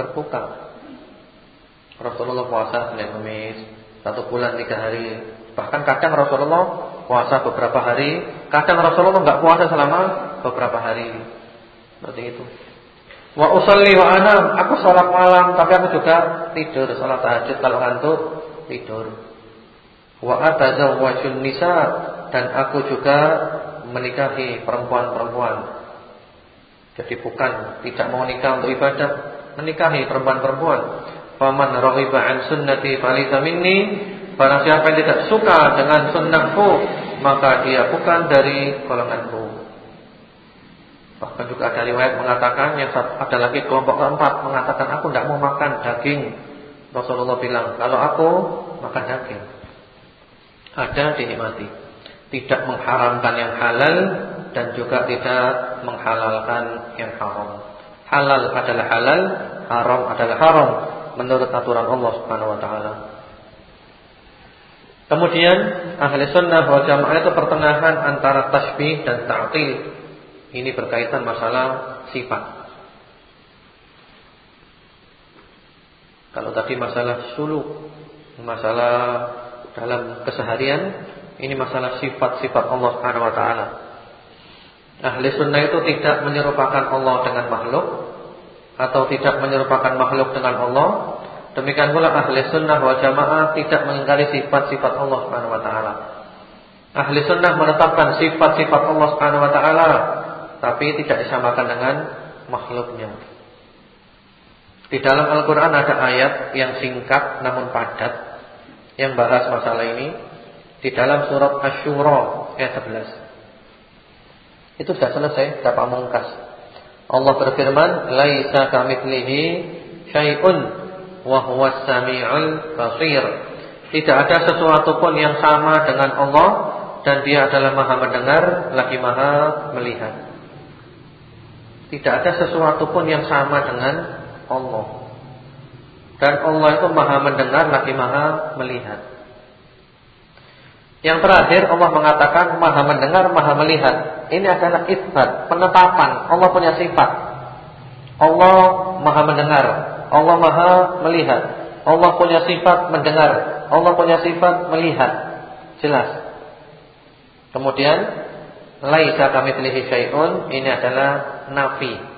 berbuka. Rasulullah puasa Senin Kamis satu bulan tiga hari. Bahkan kadang Rasulullah puasa beberapa hari, kadang Rasulullah enggak puasa selama beberapa hari. Seperti itu. Wa usalli wa anam, aku sholat malam tapi aku juga tidur, sholat tahajud kalau ngantuk tidur. Wa atazawwajun nisa dan aku juga menikahi perempuan-perempuan. Jadi bukan tidak mau nikah untuk ibadah, menikahi perempuan-perempuan. Faman raghiba an sunnati falaysa minni. Barang siapa yang tidak suka dengan sunnahku, maka dia bukan dari golonganku. Bahkan juga ada riwayat mengatakan yang ada lagi kelompok keempat mengatakan aku tidak mau makan daging. Rasulullah bilang kalau aku makan daging. Ada dinikmati. Tidak mengharamkan yang halal dan juga tidak menghalalkan yang haram. Halal adalah halal, haram adalah haram menurut aturan Allah Subhanahu wa taala. Kemudian ahli sunnah wal jamaah itu pertengahan antara tasbih dan ta'til. Ini berkaitan masalah sifat. Kalau tadi masalah suluk, masalah dalam keseharian, ini masalah sifat-sifat Allah Subhanahu wa taala. Ahli sunnah itu tidak menyerupakan Allah dengan makhluk atau tidak menyerupakan makhluk dengan Allah. Demikian pula ahli sunnah wal jamaah tidak mengingkari sifat-sifat Allah Subhanahu wa taala. Ahli sunnah menetapkan sifat-sifat Allah Subhanahu wa taala tapi tidak disamakan dengan makhluknya. Di dalam Al-Quran ada ayat yang singkat namun padat yang bahas masalah ini di dalam surat Asy-Syura ayat 11. Itu sudah selesai, sudah pamungkas. Allah berfirman, "Laisa kamitslihi syai'un wa huwas samiul basir." Tidak ada sesuatu pun yang sama dengan Allah dan Dia adalah Maha mendengar lagi Maha melihat. Tidak ada sesuatu pun yang sama dengan Allah. Dan Allah itu Maha mendengar lagi Maha melihat. Yang terakhir Allah mengatakan Maha mendengar, Maha melihat. Ini adalah isbat, penetapan Allah punya sifat. Allah Maha mendengar, Allah Maha melihat. Allah punya sifat mendengar, Allah punya sifat melihat. Jelas. Kemudian laisa kamitslihi syai'un ini adalah nafi.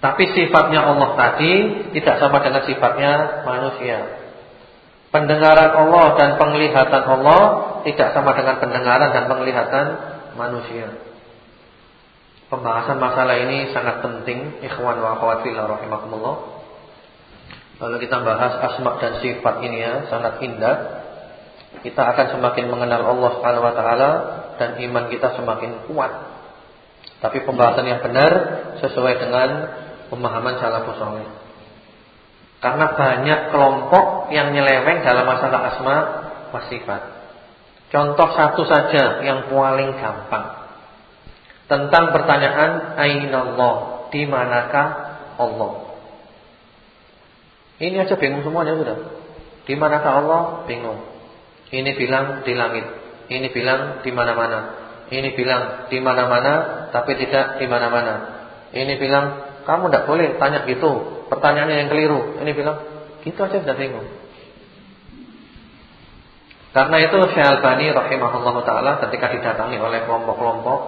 Tapi sifatnya Allah tadi tidak sama dengan sifatnya manusia. Pendengaran Allah dan penglihatan Allah tidak sama dengan pendengaran dan penglihatan manusia. Pembahasan masalah ini sangat penting, ikhwan wa akhwat fillah rahimakumullah. Kalau kita bahas asma dan sifat ini ya, sangat indah. Kita akan semakin mengenal Allah Subhanahu wa taala dan iman kita semakin kuat. Tapi pembahasan yang benar sesuai dengan pemahaman salafus saleh. Karena banyak kelompok yang nyeleweng dalam masalah asma wa sifat. Contoh satu saja yang paling gampang. Tentang pertanyaan ainallah, di manakah Allah? Ini aja bingung semuanya sudah. Di manakah Allah? Bingung. Ini bilang di langit, ini bilang di mana-mana. Ini bilang di mana-mana tapi tidak di mana-mana. Ini bilang kamu tidak boleh tanya gitu pertanyaannya yang keliru. Ini bilang, gitu aja sudah bingung. Karena itu Syekh Albani rahimahullah taala ketika didatangi oleh kelompok-kelompok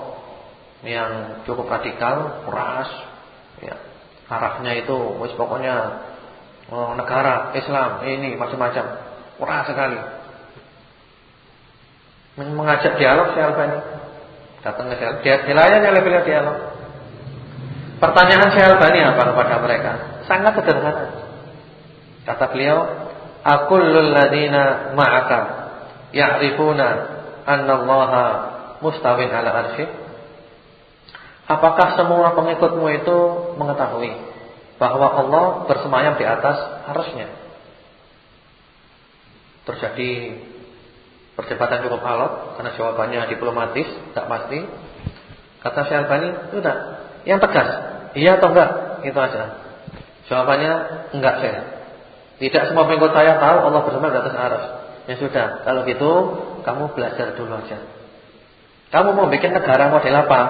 yang cukup radikal, keras, ya, arahnya itu pokoknya oh, negara Islam ini macam-macam, keras sekali. Mengajak dialog Syekh. Datang ke dia dilayani oleh dialog. Pertanyaan Syekh Albani apa kepada mereka? Sangat sederhana. Kata beliau, "Akullul ladina ma'aka ya'rifuna annallaha mustawin 'ala arsy?" Apakah semua pengikutmu itu mengetahui bahwa Allah bersemayam di atas arusnya? Terjadi perdebatan cukup alot karena jawabannya diplomatis, tak pasti. Kata Syekh Albani, sudah, yang tegas, iya atau enggak? Itu aja. Jawabannya enggak saya. Tidak semua pengikut saya tahu Allah bersama di atas aras. Ya sudah, kalau gitu kamu belajar dulu aja. Kamu mau bikin negara model apa?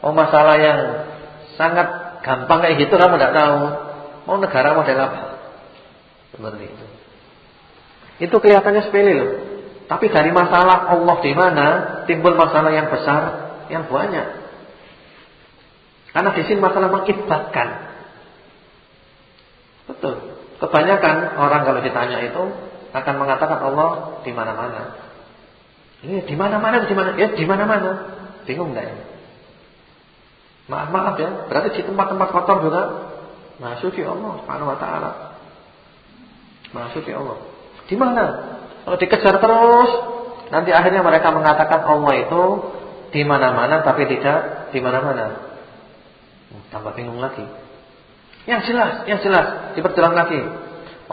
Mau masalah yang sangat gampang kayak gitu kamu tidak tahu. Mau negara model apa? Seperti itu. Itu kelihatannya sepele loh. Tapi dari masalah Allah di mana timbul masalah yang besar, yang banyak. Karena di sini masalah mengibatkan. Betul. Kebanyakan orang kalau ditanya itu akan mengatakan Allah di mana-mana. Ini di mana-mana di mana? Ya di mana-mana. Bingung enggak ya? Maaf maaf ya, berarti di tempat-tempat kotor juga masuk di Allah Subhanahu wa taala. Masuk di Allah. Di mana? Kalau dikejar terus, nanti akhirnya mereka mengatakan Allah itu di mana-mana tapi tidak di mana-mana. Tambah bingung lagi. Yang jelas, yang jelas diperjelas lagi.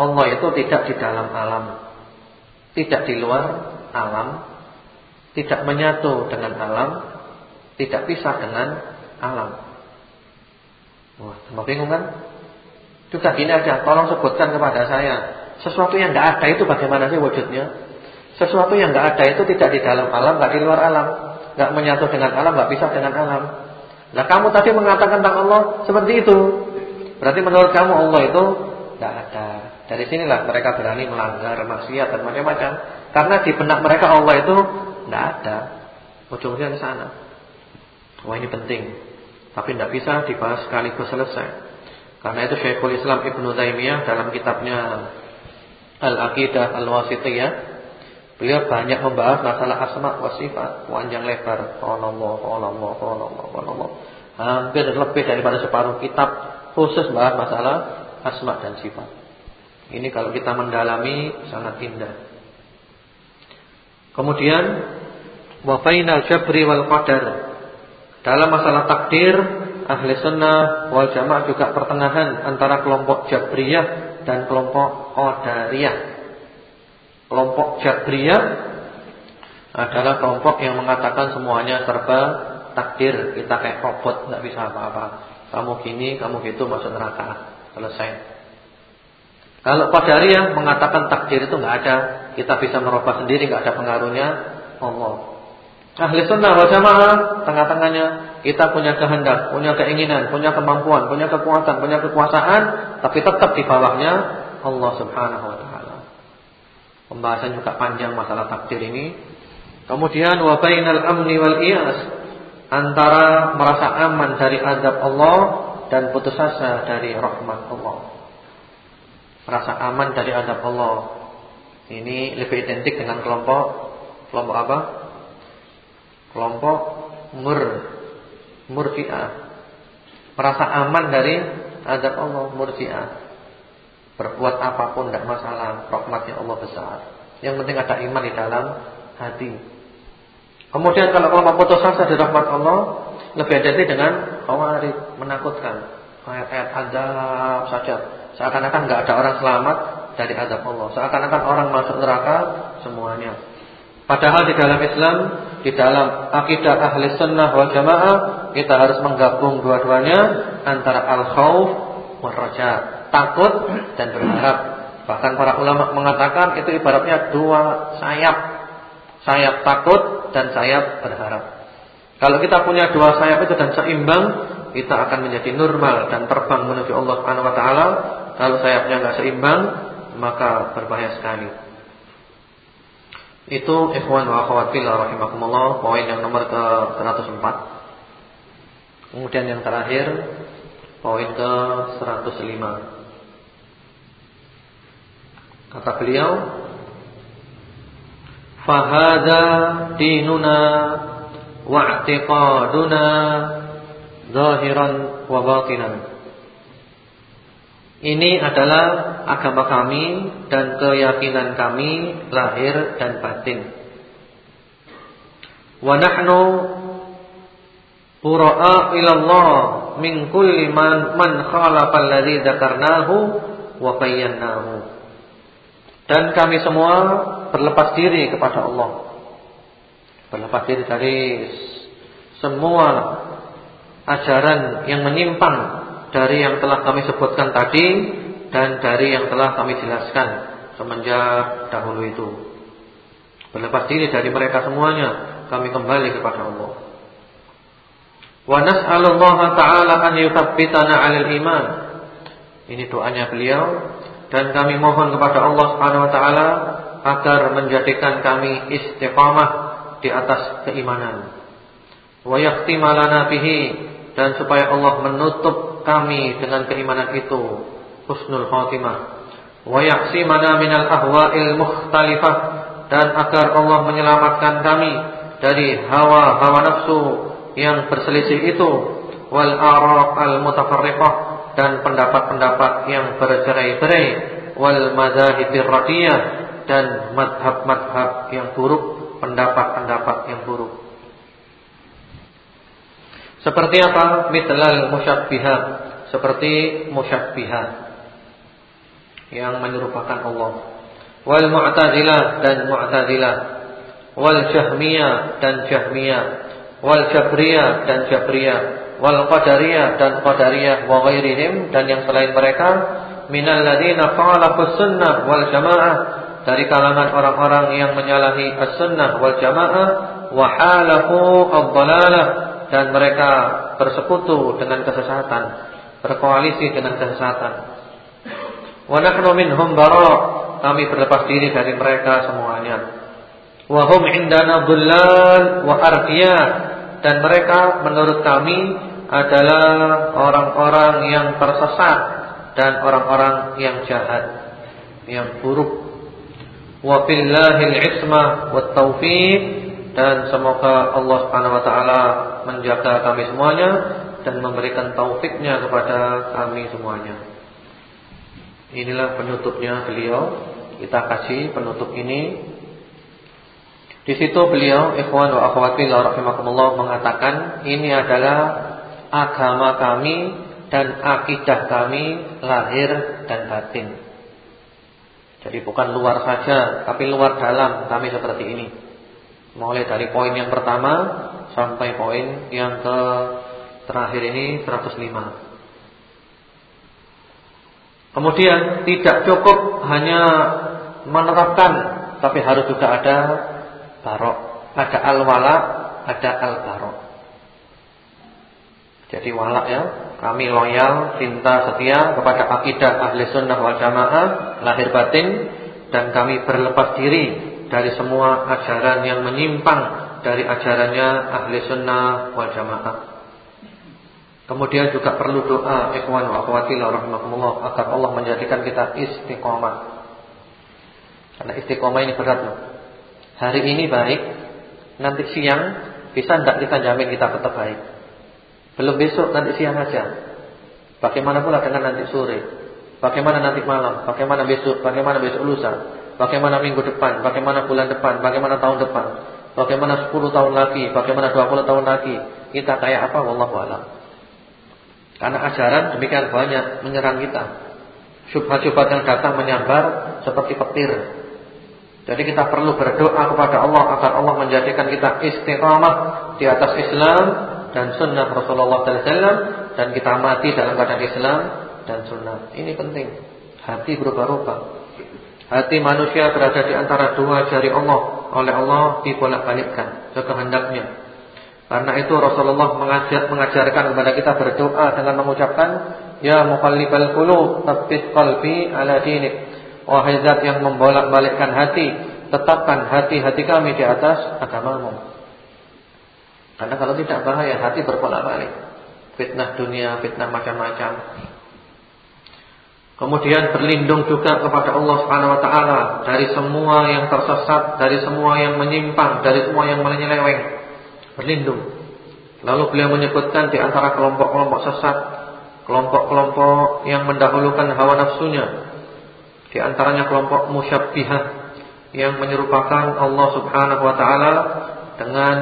Allah itu tidak di dalam alam. Tidak di luar alam. Tidak menyatu dengan alam. Tidak pisah dengan alam. Wah, tambah bingung kan? Sudah gini aja, tolong sebutkan kepada saya. Sesuatu yang tidak ada itu bagaimana sih wujudnya? Sesuatu yang tidak ada itu tidak di dalam alam, tidak di luar alam. Tidak menyatu dengan alam, tidak pisah dengan alam. Nah kamu tadi mengatakan tentang Allah seperti itu. Berarti menurut kamu Allah itu tidak ada. Dari sinilah mereka berani melanggar maksiat dan macam-macam. Karena di benak mereka Allah itu tidak ada. Ujungnya ke sana. Wah ini penting. Tapi tidak bisa dibahas sekaligus selesai. Karena itu Syekhul Islam Ibn Taimiyah dalam kitabnya Al-Aqidah Al-Wasitiyah Beliau banyak membahas masalah asma wa sifat panjang lebar. Allah, Allah, Allah, Allah. Hampir lebih daripada separuh kitab khusus bahas masalah asma dan sifat. Ini kalau kita mendalami sangat indah. Kemudian wa jabri wal qadar Dalam masalah takdir, ahli sunnah wal jamaah juga pertengahan antara kelompok Jabriyah dan kelompok Qadariyah. Kelompok Jabriyah adalah kelompok yang mengatakan semuanya serba takdir, kita kayak robot, nggak bisa apa-apa. Kamu gini, kamu gitu masuk neraka. Selesai. Kalau Qadariyah mengatakan takdir itu nggak ada, kita bisa merubah sendiri, nggak ada pengaruhnya Allah. Ahli sunnah wal jamaah tengah-tengahnya kita punya kehendak, punya keinginan, punya kemampuan, punya kekuatan, punya kekuasaan, tapi tetap di bawahnya Allah Subhanahu wa taala. Pembahasan juga panjang masalah takdir ini. Kemudian wa bainal amni wal iyas antara merasa aman dari azab Allah dan putus asa dari rahmat Allah rasa aman dari adab Allah. Ini lebih identik dengan kelompok kelompok apa? Kelompok mur murji'ah. Merasa aman dari adab Allah murji'ah. Berbuat apa pun tidak masalah, rahmatnya Allah besar. Yang penting ada iman di dalam hati. Kemudian kalau kelompok putus asa dari rahmat Allah lebih identik dengan khawarij, menakutkan. Ayat-ayat azab saja Seakan-akan nggak ada orang selamat dari azab Allah. Seakan-akan orang masuk neraka semuanya. Padahal di dalam Islam, di dalam akidah ahli sunnah wal jamaah, kita harus menggabung dua-duanya antara al-khawf wal takut dan berharap. Bahkan para ulama mengatakan itu ibaratnya dua sayap. Sayap takut dan sayap berharap. Kalau kita punya dua sayap itu dan seimbang, kita akan menjadi normal dan terbang menuju Allah Subhanahu wa taala kalau sayapnya nggak seimbang, maka berbahaya sekali. Itu ikhwan wa akhwat fillah rahimakumullah, poin yang nomor ke 104. Kemudian yang terakhir, poin ke 105. Kata beliau, "Fahada dinuna wa i'tiqaduna zahiran wa batinan." Ini adalah agama kami dan keyakinan kami lahir dan batin. Wa nahnu bura'a ila Allah min kulli man man khalafa alladhi dzakarnahu wa bayyanahu. Dan kami semua berlepas diri kepada Allah. Berlepas diri dari semua ajaran yang menyimpang dari yang telah kami sebutkan tadi dan dari yang telah kami jelaskan semenjak dahulu itu. Berlepas diri dari mereka semuanya, kami kembali kepada Allah. Wa nas'alullaha ta'ala an yuthabbitana 'alal iman. Ini doanya beliau dan kami mohon kepada Allah Subhanahu wa taala agar menjadikan kami istiqamah di atas keimanan. Wa yakhtimalana bihi dan supaya Allah menutup kami dengan keimanan itu husnul khatimah. Wa yaqsimana minal ahwa'il mukhtalifah dan agar Allah menyelamatkan kami dari hawa-hawa nafsu yang berselisih itu. Wal araq al mutafarriqah dan pendapat-pendapat yang bercerai-berai. Wal madzhabir radiyah dan madhab-madhab yang buruk pendapat-pendapat yang buruk seperti apa? Mithlal musyabbihat, seperti musyabbihat yang menyerupakan Allah. Wal mu'tazilah dan mu'tazilah, wal jahmiyah dan jahmiyah, wal jabriyah dan jabriyah, wal qadariyah dan qadariyah wa ghairihim dan yang selain mereka. Minal ladina khalafu sunnah wal jamaah. Dari kalangan orang-orang yang menyalahi as-sunnah wal jamaah. Wa halafu ad-dhalalah dan mereka bersekutu dengan kesesatan, berkoalisi dengan kesesatan. Wa nahnu minhum kami berlepas diri dari mereka semuanya. Wa hum indana dhullal wa arqiya dan mereka menurut kami adalah orang-orang yang tersesat dan orang-orang yang jahat, yang buruk. Wa billahil ismah wat taufiq dan semoga Allah Subhanahu wa taala menjaga kami semuanya dan memberikan taufiknya kepada kami semuanya. Inilah penutupnya beliau. Kita kasih penutup ini. Di situ beliau ikhwan wa akhwati rahimakumullah mengatakan ini adalah agama kami dan akidah kami lahir dan batin. Jadi bukan luar saja, tapi luar dalam kami seperti ini. Mulai dari poin yang pertama sampai poin yang ke terakhir ini 105. Kemudian tidak cukup hanya menerapkan tapi harus juga ada barok, ada al-wala, ada al-barok. Jadi wala ya, kami loyal, cinta, setia kepada akidah ahli sunnah wal jamaah, lahir batin, dan kami berlepas diri dari semua ajaran yang menyimpang dari ajarannya ahli sunnah wal jamaah. Kemudian juga perlu doa ikhwan wa akhwati rahimakumullah agar Allah menjadikan kita istiqomah. Karena istiqomah ini berat loh. Hari ini baik, nanti siang bisa tidak kita jamin kita tetap baik. Belum besok, nanti siang aja. Bagaimana pula dengan nanti sore? Bagaimana nanti malam? Bagaimana besok? Bagaimana besok lusa? Bagaimana minggu depan? Bagaimana bulan depan? Bagaimana tahun depan? Bagaimana 10 tahun lagi? Bagaimana 20 tahun lagi? Kita kayak apa? Wallahu a'lam. Karena ajaran demikian banyak menyerang kita. Syubhat-syubhat yang datang menyambar seperti petir jadi kita perlu berdoa kepada Allah agar Allah menjadikan kita istiqamah di atas Islam dan sunnah Rasulullah SAW dan kita mati dalam keadaan Islam dan sunnah. Ini penting. Hati berubah-ubah. Hati manusia berada di antara dua jari Allah. Oleh Allah dibolak-balikkan sekehendaknya. Karena itu Rasulullah mengajar, mengajarkan kepada kita berdoa dengan mengucapkan Ya muqallibal qulub tsabbit qalbi ala dinik. Wahai zat yang membolak-balikkan hati Tetapkan hati-hati kami di atas agamamu. Karena kalau tidak bahaya hati berbolak-balik. Fitnah dunia, fitnah macam-macam Kemudian berlindung juga kepada Allah Subhanahu wa taala dari semua yang tersesat, dari semua yang menyimpang, dari semua yang menyeleweng. Berlindung. Lalu beliau menyebutkan di antara kelompok-kelompok sesat, kelompok-kelompok yang mendahulukan hawa nafsunya, di antaranya kelompok musyabbihah yang menyerupakan Allah Subhanahu wa taala dengan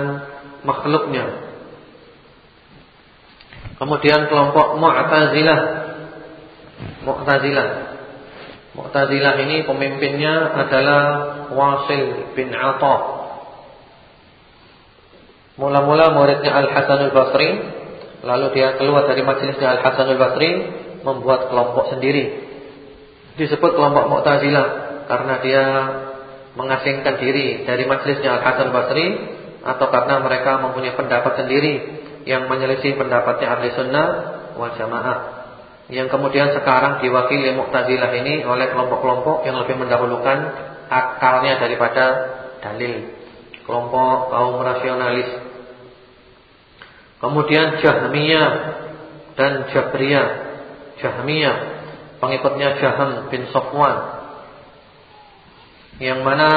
makhluknya. Kemudian kelompok Mu'tazilah. Mu'tazilah. Mu'tazilah ini pemimpinnya adalah Wasil bin Atha. Mula-mula muridnya Al-Hasan Al-Basri, lalu dia keluar dari majelisnya Al-Hasan Al-Basri membuat kelompok sendiri disebut kelompok Mu'tazilah karena dia mengasingkan diri dari majelisnya Al-Hasan Basri atau karena mereka mempunyai pendapat sendiri yang menyelisih pendapatnya Ahli Sunnah wal Jamaah. Yang kemudian sekarang diwakili Mu'tazilah ini oleh kelompok-kelompok yang lebih mendahulukan akalnya daripada dalil. Kelompok kaum rasionalis. Kemudian Jahmiyah dan Jabriyah. Jahmiyah pengikutnya Jaham bin Sofwan yang mana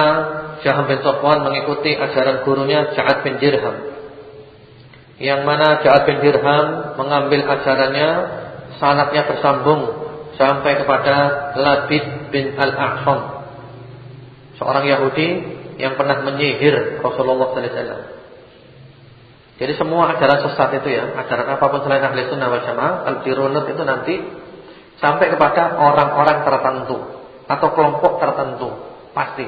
Jaham bin Sofwan mengikuti ajaran gurunya Ja'ad bin Dirham yang mana Ja'ad bin Dirham mengambil ajarannya sanatnya bersambung sampai kepada Labid bin Al-A'sam seorang Yahudi yang pernah menyihir Rasulullah sallallahu alaihi wasallam jadi semua ajaran sesat itu ya, ajaran apa pun selain ahli sunnah wal jamaah, al-dirunut itu nanti sampai kepada orang-orang tertentu atau kelompok tertentu pasti.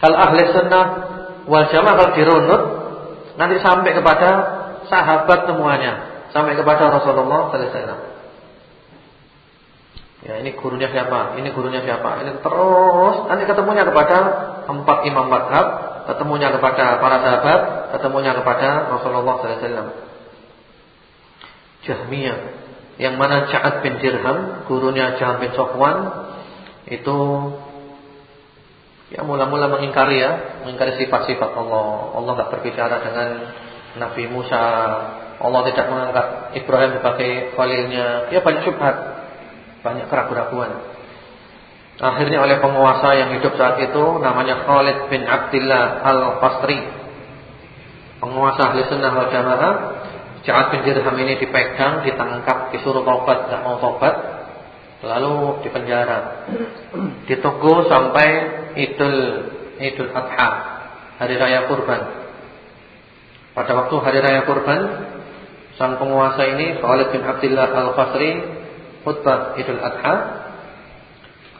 Kalau ahli sunnah wal jamaah kalau dirunut nanti sampai kepada sahabat semuanya, sampai kepada Rasulullah sallallahu alaihi wasallam. Ya ini gurunya siapa? Ini gurunya siapa? Ini terus nanti ketemunya kepada empat imam madhab, ketemunya kepada para sahabat, ketemunya kepada Rasulullah sallallahu alaihi wasallam. Jahmiyah yang mana Ja'ad bin Dirham, gurunya Jaham bin Sofwan itu ya mula-mula mengingkari ya, mengingkari sifat-sifat Allah. Allah tidak berbicara dengan Nabi Musa. Allah tidak mengangkat Ibrahim sebagai khalilnya. Ya banyak syubhat, banyak keraguan-keraguan. Akhirnya oleh penguasa yang hidup saat itu namanya Khalid bin Abdullah Al-Qasri. Penguasa ahli sunnah wal jamaah Ja'ad bin Dirham ini dipegang, ditangkap, disuruh tobat, tidak mau tobat, lalu dipenjara. Ditunggu sampai Idul Idul Adha. hari raya kurban. Pada waktu hari raya kurban, sang penguasa ini Khalid bin Abdullah Al-Fasri khutbah Idul Adha.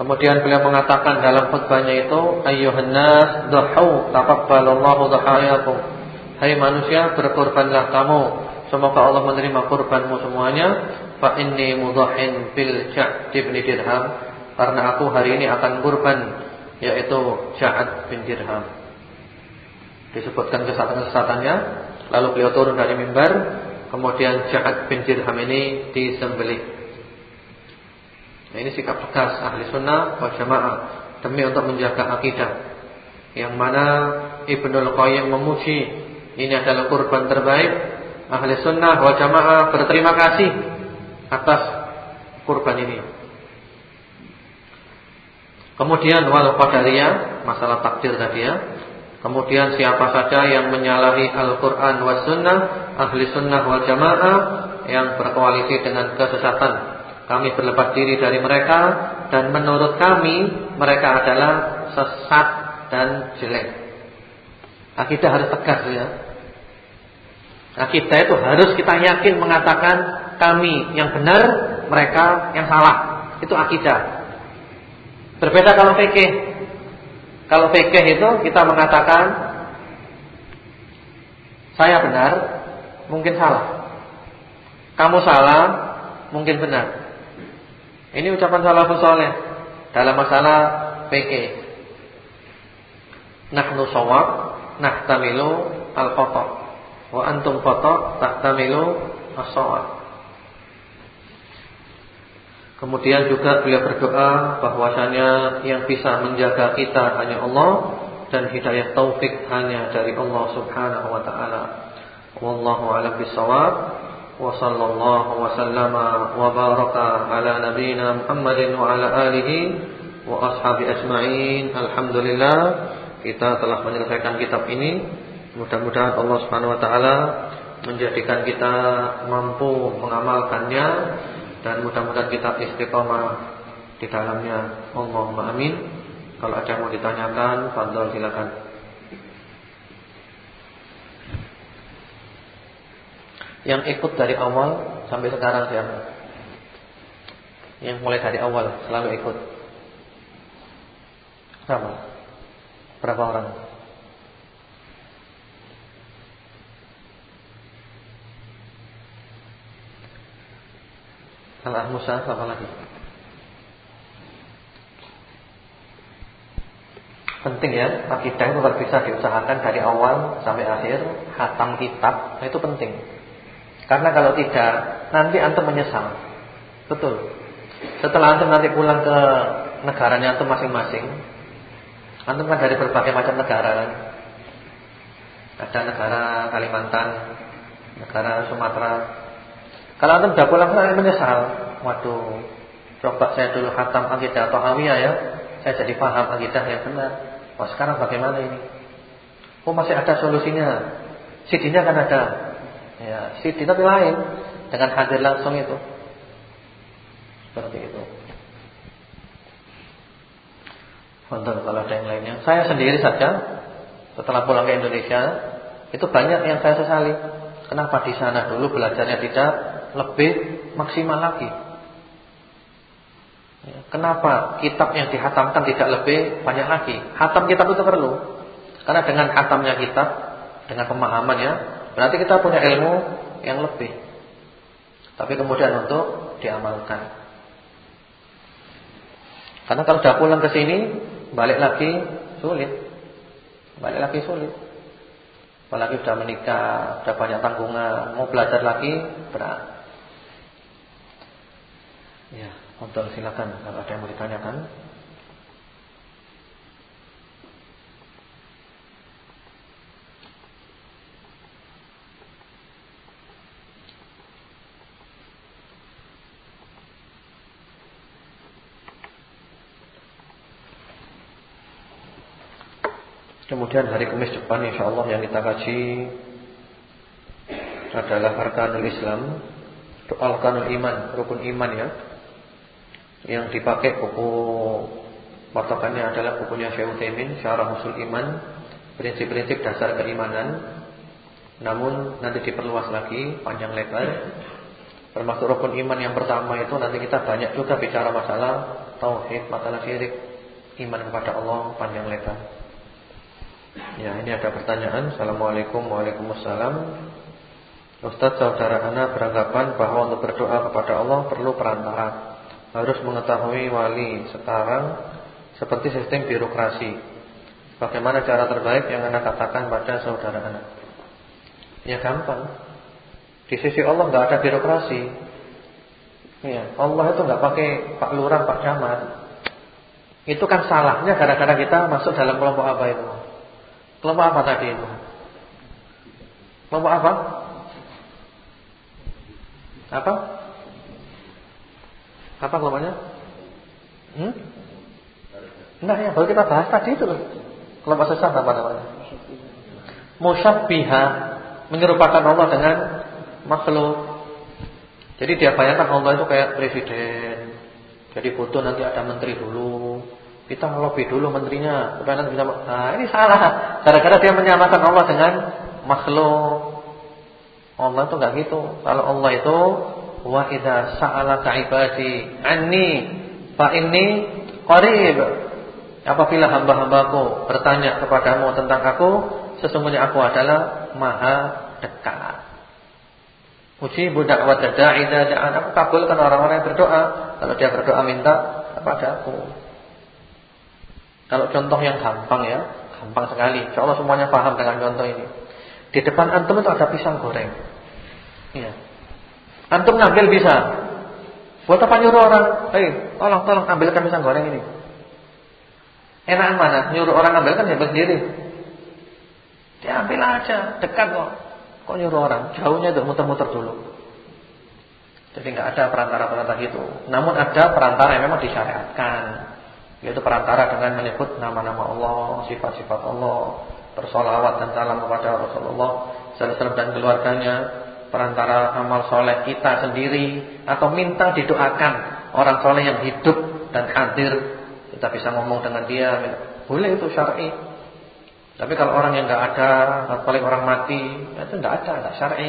Kemudian beliau mengatakan dalam khutbahnya itu, "Ayyuhan nas, dhahu taqabbalallahu dhahayakum." Hai manusia, berkorbanlah kamu. Semoga Allah menerima kurbanmu semuanya. Fa inni mudhahin bil Ja'd bin Dirham. Karena aku hari ini akan kurban yaitu Ja'ad bin Dirham. Disebutkan kesatuan-kesatannya, lalu beliau turun dari mimbar, kemudian Ja'ad bin Dirham ini disembelih. Nah, ini sikap tegas ahli sunnah wal jamaah demi untuk menjaga akidah. Yang mana Ibnul Qayyim memuji ini adalah kurban terbaik. Ahli sunnah wal jamaah berterima kasih atas kurban ini. Kemudian wal qadariyah, masalah takdir tadi ya. Kemudian siapa saja yang menyalahi Al-Qur'an was sunnah, ahli sunnah wal jamaah yang berkoalisi dengan kesesatan, kami berlepas diri dari mereka dan menurut kami mereka adalah sesat dan jelek. Akidah harus tegas ya. Akidah itu harus kita yakin mengatakan kami yang benar, mereka yang salah. Itu akidah. Berbeda kalau fikih. Kalau fikih itu kita mengatakan saya benar, mungkin salah. Kamu salah, mungkin benar. Ini ucapan salafus saleh dalam masalah fikih. Nahnu shawab, nahtamilu al-khata. Wa antum khata, tahtamilu as-shawab. Kemudian juga beliau berdoa bahwasanya yang bisa menjaga kita hanya Allah dan hidayah taufik hanya dari Allah Subhanahu wa taala. Wallahu a'lam bissawab. Sallama wa baraka ala nabiyyina Muhammadin wa ala alihi wa ashabi ajma'in. Alhamdulillah kita telah menyelesaikan kitab ini. Mudah-mudahan Allah Subhanahu wa taala menjadikan kita mampu mengamalkannya dan mudah-mudahan kita istiqomah di dalamnya. Allahumma amin. Kalau ada yang mau ditanyakan, fadhol silakan. Yang ikut dari awal sampai sekarang siapa? Yang mulai dari awal selalu ikut. Sama. Berapa orang? Salah Musa apa lagi? Penting ya, akidah itu bisa diusahakan dari awal sampai akhir, hatam kitab, nah itu penting. Karena kalau tidak, nanti antum menyesal. Betul. Setelah antum nanti pulang ke negaranya antum masing-masing, antum kan dari berbagai macam negara kan. Ada negara Kalimantan, negara Sumatera, kalau antum sudah pulang saya menyesal. Waduh, coba saya dulu khatam akidah atau hawiyah ya. Saya jadi paham akidah yang benar. Oh sekarang bagaimana ini? Oh masih ada solusinya. Sidinya kan ada. Ya, CD tapi lain dengan hadir langsung itu. Seperti itu. Untuk kalau ada yang lainnya. Saya sendiri saja setelah pulang ke Indonesia itu banyak yang saya sesali. Kenapa di sana dulu belajarnya tidak lebih maksimal lagi. Ya, kenapa kitab yang dihatamkan tidak lebih banyak lagi? Hatam kitab itu perlu. Karena dengan hatamnya kitab, dengan pemahamannya, berarti kita punya ilmu yang lebih. Tapi kemudian untuk diamalkan. Karena kalau sudah pulang ke sini, balik lagi sulit. Balik lagi sulit. Apalagi sudah menikah, sudah banyak tanggungan, mau belajar lagi berat. Ya, untuk silakan kalau ada yang mau ditanyakan. Kemudian hari Kamis depan insya Allah yang kita kaji adalah Arkanul Islam, Arkanul Iman, rukun iman ya yang dipakai buku patokannya adalah bukunya Syekh Utsaimin Syarah Usul Iman prinsip-prinsip dasar keimanan. Namun nanti diperluas lagi panjang lebar. Termasuk rukun iman yang pertama itu nanti kita banyak juga bicara masalah tauhid, masalah syirik, iman kepada Allah panjang lebar. Ya, ini ada pertanyaan. Assalamualaikum Waalaikumsalam. Ustaz saudara Ana beranggapan bahwa untuk berdoa kepada Allah perlu perantara. Harus mengetahui wali sekarang seperti sistem birokrasi. Bagaimana cara terbaik yang Anda katakan pada saudara Anda? Ya gampang. Di sisi Allah nggak ada birokrasi. Ya, Allah itu nggak pakai Pak Lurah, Pak Camat. Itu kan salahnya gara-gara kita masuk dalam kelompok apa itu? Kelompok apa tadi itu? Kelompok apa? Apa? Apa kelompoknya? Hmm? Nah ya baru kita bahas tadi itu loh. Kelompok sesat apa namanya? Musyabbiha menyerupakan Allah dengan makhluk. Jadi dia bayangkan Allah itu kayak presiden. Jadi butuh nanti ada menteri dulu. Kita lobby dulu menterinya supaya nanti bisa. Nah ini salah. Gara-gara dia menyamakan Allah dengan makhluk. Allah itu enggak gitu. Kalau Allah itu wa idza sa'alaka ibadi anni fa inni qarib. Apabila hamba-hambaku bertanya kepadamu tentang aku, sesungguhnya aku adalah maha dekat. Uji budak da'i da'an aku kabulkan orang-orang yang berdoa kalau dia berdoa minta kepada aku. Kalau contoh yang gampang ya, gampang sekali. Insyaallah semuanya paham dengan contoh ini. Di depan antum itu ada pisang goreng. Iya. Antum ngambil bisa. Buat apa nyuruh orang? Hei, tolong tolong ambilkan pisang goreng ini. Enakan mana? Nyuruh orang ambilkan ya berdiri. Dia ambil aja, dekat kok. Kok nyuruh orang? Jauhnya itu muter-muter dulu. Jadi nggak ada perantara-perantara itu. Namun ada perantara yang memang disyariatkan. Yaitu perantara dengan menyebut nama-nama Allah, sifat-sifat Allah, bersolawat dan salam kepada Rasulullah wasallam dan keluarganya perantara amal soleh kita sendiri atau minta didoakan orang soleh yang hidup dan hadir. Kita bisa ngomong dengan dia boleh itu syar'i? Tapi kalau orang yang nggak ada paling orang mati itu nggak ada nggak syar'i.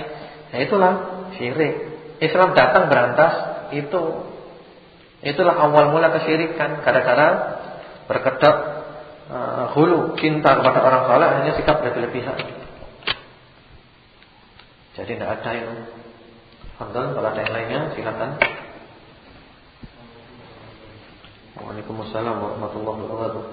Nah itulah syirik. Islam datang berantas itu itulah awal mula kesyirikan gara-gara berkedap uh, hulu cinta kepada orang soleh hanya sikap berlebihan jadi tidak ada yang Fadal, kalau ada yang lainnya silakan. Waalaikumsalam warahmatullahi wabarakatuh.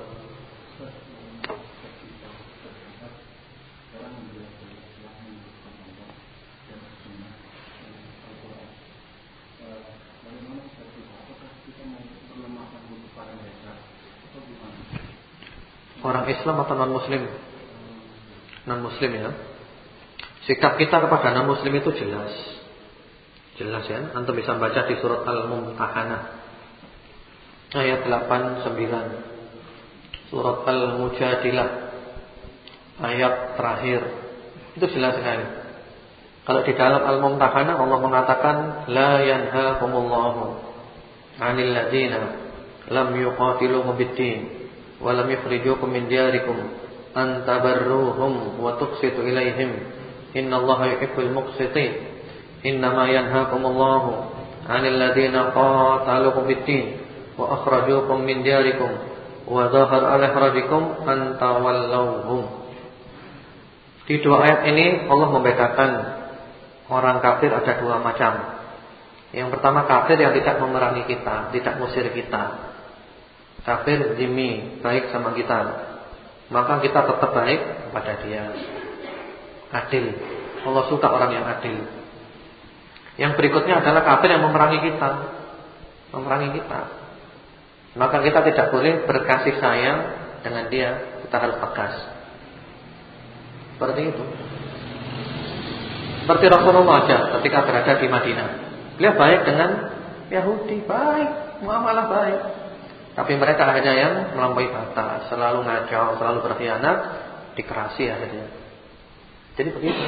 Orang Islam atau non Muslim? Non Muslim ya. Sikap kita kepada non muslim itu jelas. Jelas ya. Antum bisa baca di surat Al-Mumtahanah. Ayat 89. Surat Al-Mujadilah. Ayat terakhir. Itu jelas sekali. Kalau di dalam Al-Mumtahanah Allah mengatakan la yanhaakumullahu 'anil ladzina lam yuqatilukum bid-din wa lam yukhrijukum min diyarikum an tabarruhum wa tuqsitu ilaihim innallaha yuhibbul muqsitin innama yanhaakumullahu 'anil ladzina qataluukum fid-din wa akhrajuukum min diyarikum wa dhahar 'ala an tawallawhum Di dua ayat ini Allah membedakan orang kafir ada dua macam. Yang pertama kafir yang tidak memerangi kita, tidak musir kita. Kafir zimmi, baik sama kita. Maka kita tetap baik kepada dia adil. Allah suka orang yang adil. Yang berikutnya adalah kafir yang memerangi kita. Memerangi kita. Maka kita tidak boleh berkasih sayang dengan dia, kita harus tegas. Seperti itu. Seperti Rasulullah aja ketika berada di Madinah. Beliau baik dengan Yahudi, baik, muamalah baik. Tapi mereka hanya yang melampaui batas, selalu ngacau, selalu berkhianat, dikerasi akhirnya. Jadi begitu.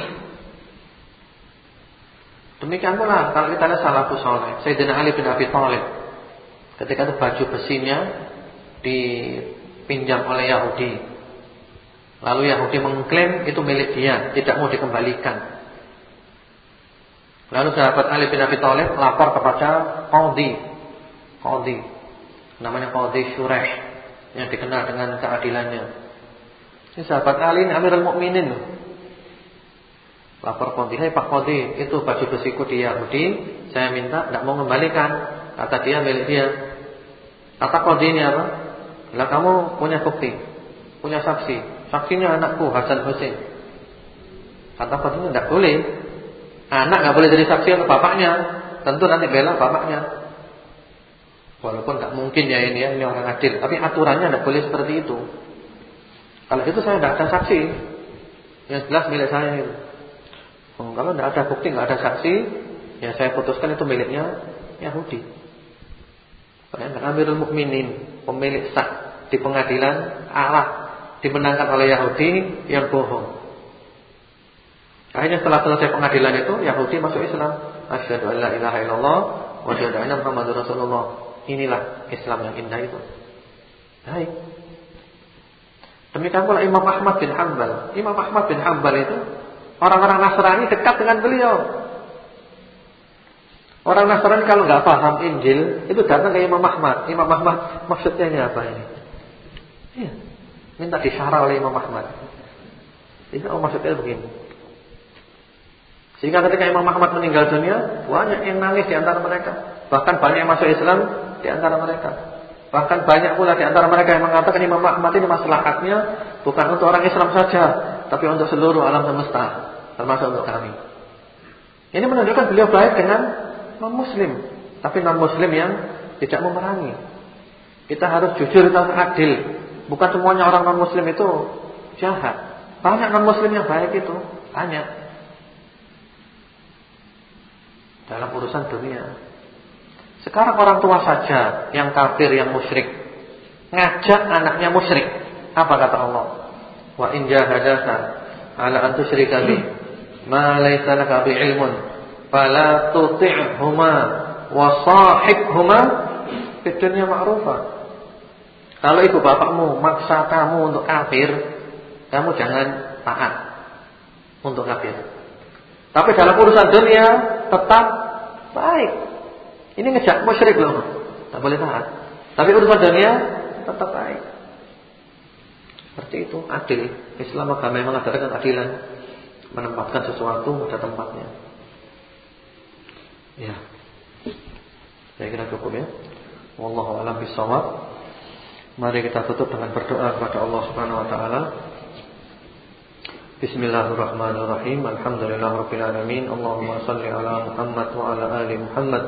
Demikian pula kalau kita lihat salafus saleh, Sayyidina Ali bin Abi Thalib ketika itu baju besinya dipinjam oleh Yahudi. Lalu Yahudi mengklaim itu milik dia, tidak mau dikembalikan. Lalu sahabat Ali bin Abi Thalib lapor kepada Qadhi. Qadhi. Namanya Qadhi Shureh yang dikenal dengan keadilannya. Ini sahabat Ali ini Amirul Mukminin. Lapor Qadhi, "Hai Pak Qadhi, itu baju besiku di Yahudi, saya minta tidak mau kembalikan." Kata dia milik dia. Kata Qadhi ini apa? Lah kamu punya bukti, punya saksi. Saksinya anakku Hasan Hussein. Kata Fatimah tidak boleh. Anak nggak boleh jadi saksi untuk bapaknya. Tentu nanti bela bapaknya. Walaupun nggak mungkin ya ini ya ini orang adil, tapi aturannya tidak boleh seperti itu. Kalau itu saya tidak ada saksi. Yang jelas milik saya itu. Oh, kalau tidak ada bukti, nggak ada saksi, ya saya putuskan itu miliknya Yahudi. Bayangkan Amirul Mukminin, pemilik sah di pengadilan Allah dimenangkan oleh Yahudi yang bohong. Akhirnya setelah selesai pengadilan itu Yahudi masuk Islam. Asyhadu an la ilaha illallah wa asyhadu anna Muhammadar Rasulullah. Inilah Islam yang indah itu. Baik. Demikian pula Imam Ahmad bin Hanbal. Imam Ahmad bin Hanbal itu orang-orang Nasrani dekat dengan beliau. Orang Nasrani kalau nggak paham Injil itu datang ke Imam Ahmad. Imam Ahmad maksudnya apa ini? Iya. Minta disyarah oleh Imam Ahmad. Ini oh maksudnya begini. Sehingga ketika Imam Ahmad meninggal dunia, banyak yang nangis di antara mereka. Bahkan banyak yang masuk Islam di antara mereka. Bahkan banyak pula di antara mereka yang mengatakan Imam Ahmad ini maslahatnya bukan untuk orang Islam saja, tapi untuk seluruh alam semesta, termasuk untuk kami. Ini menunjukkan beliau baik dengan non-muslim, tapi non-muslim yang tidak memerangi. Kita harus jujur dan adil Bukan semuanya orang non muslim itu jahat. Banyak non muslim yang baik itu, banyak. Dalam urusan dunia. Sekarang orang tua saja yang kafir, yang musyrik, ngajak anaknya musyrik. Apa kata Allah? Wa in jahadaka ala an tusyrika bi ma laysa laka bi ilmun fala tuti'huma wa sahibhuma fid dunya ma'rufa. Kalau ibu bapakmu maksa kamu untuk kafir, kamu jangan taat untuk kafir. Tapi dalam urusan dunia tetap baik. Ini ngejak musyrik loh, tak boleh taat. Tapi urusan dunia tetap baik. Seperti itu, adil. Islam agama yang mengajarkan keadilan, menempatkan sesuatu pada tempatnya. Ya. Saya kira cukup ya. Wallahu a'lam bishawab. Mari kita tutup dengan berdoa kepada Allah Subhanahu wa taala. Bismillahirrahmanirrahim. Alhamdulillahirabbil alamin. Allahumma shalli ala Muhammad wa ala ali Muhammad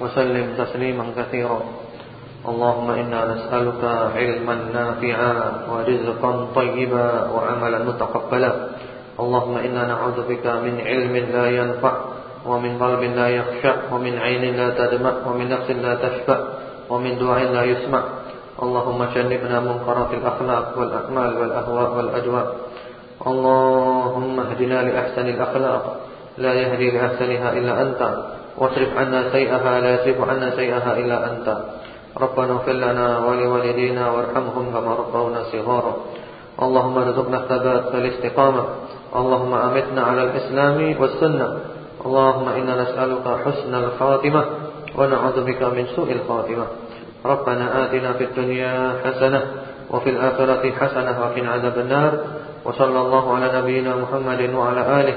وسلم تسليما كثيرا. اللهم إنا نسألك علما نافعا ورزقا طيبا وعملا متقبلا. اللهم إنا نعوذ بك من علم لا ينفع ومن قلب لا يخشع ومن عين لا تدمع ومن نفس لا تشفع ومن دعاء لا يسمع. اللهم جنبنا منكرات الأخلاق والأعمال والأهواء والأجواء. اللهم اهدنا لأحسن الأخلاق. لا يهدي لأحسنها إلا أنت. واصرف عنا سيئها لا يصرف عنا سيئها إلا أنت. ربنا اغفر لنا ولوالدينا وارحمهم كما ربونا صغارا. اللهم ارزقنا الثبات والاستقامة. اللهم أمتنا على الإسلام والسنة. اللهم إنا نسألك حسن الخاتمة ونعوذ بك من سوء الخاتمة. ربنا آتنا في الدنيا حسنة وفي الآخرة حسنة وقنا عذاب النار. وصلى الله على نبينا محمد وعلى آله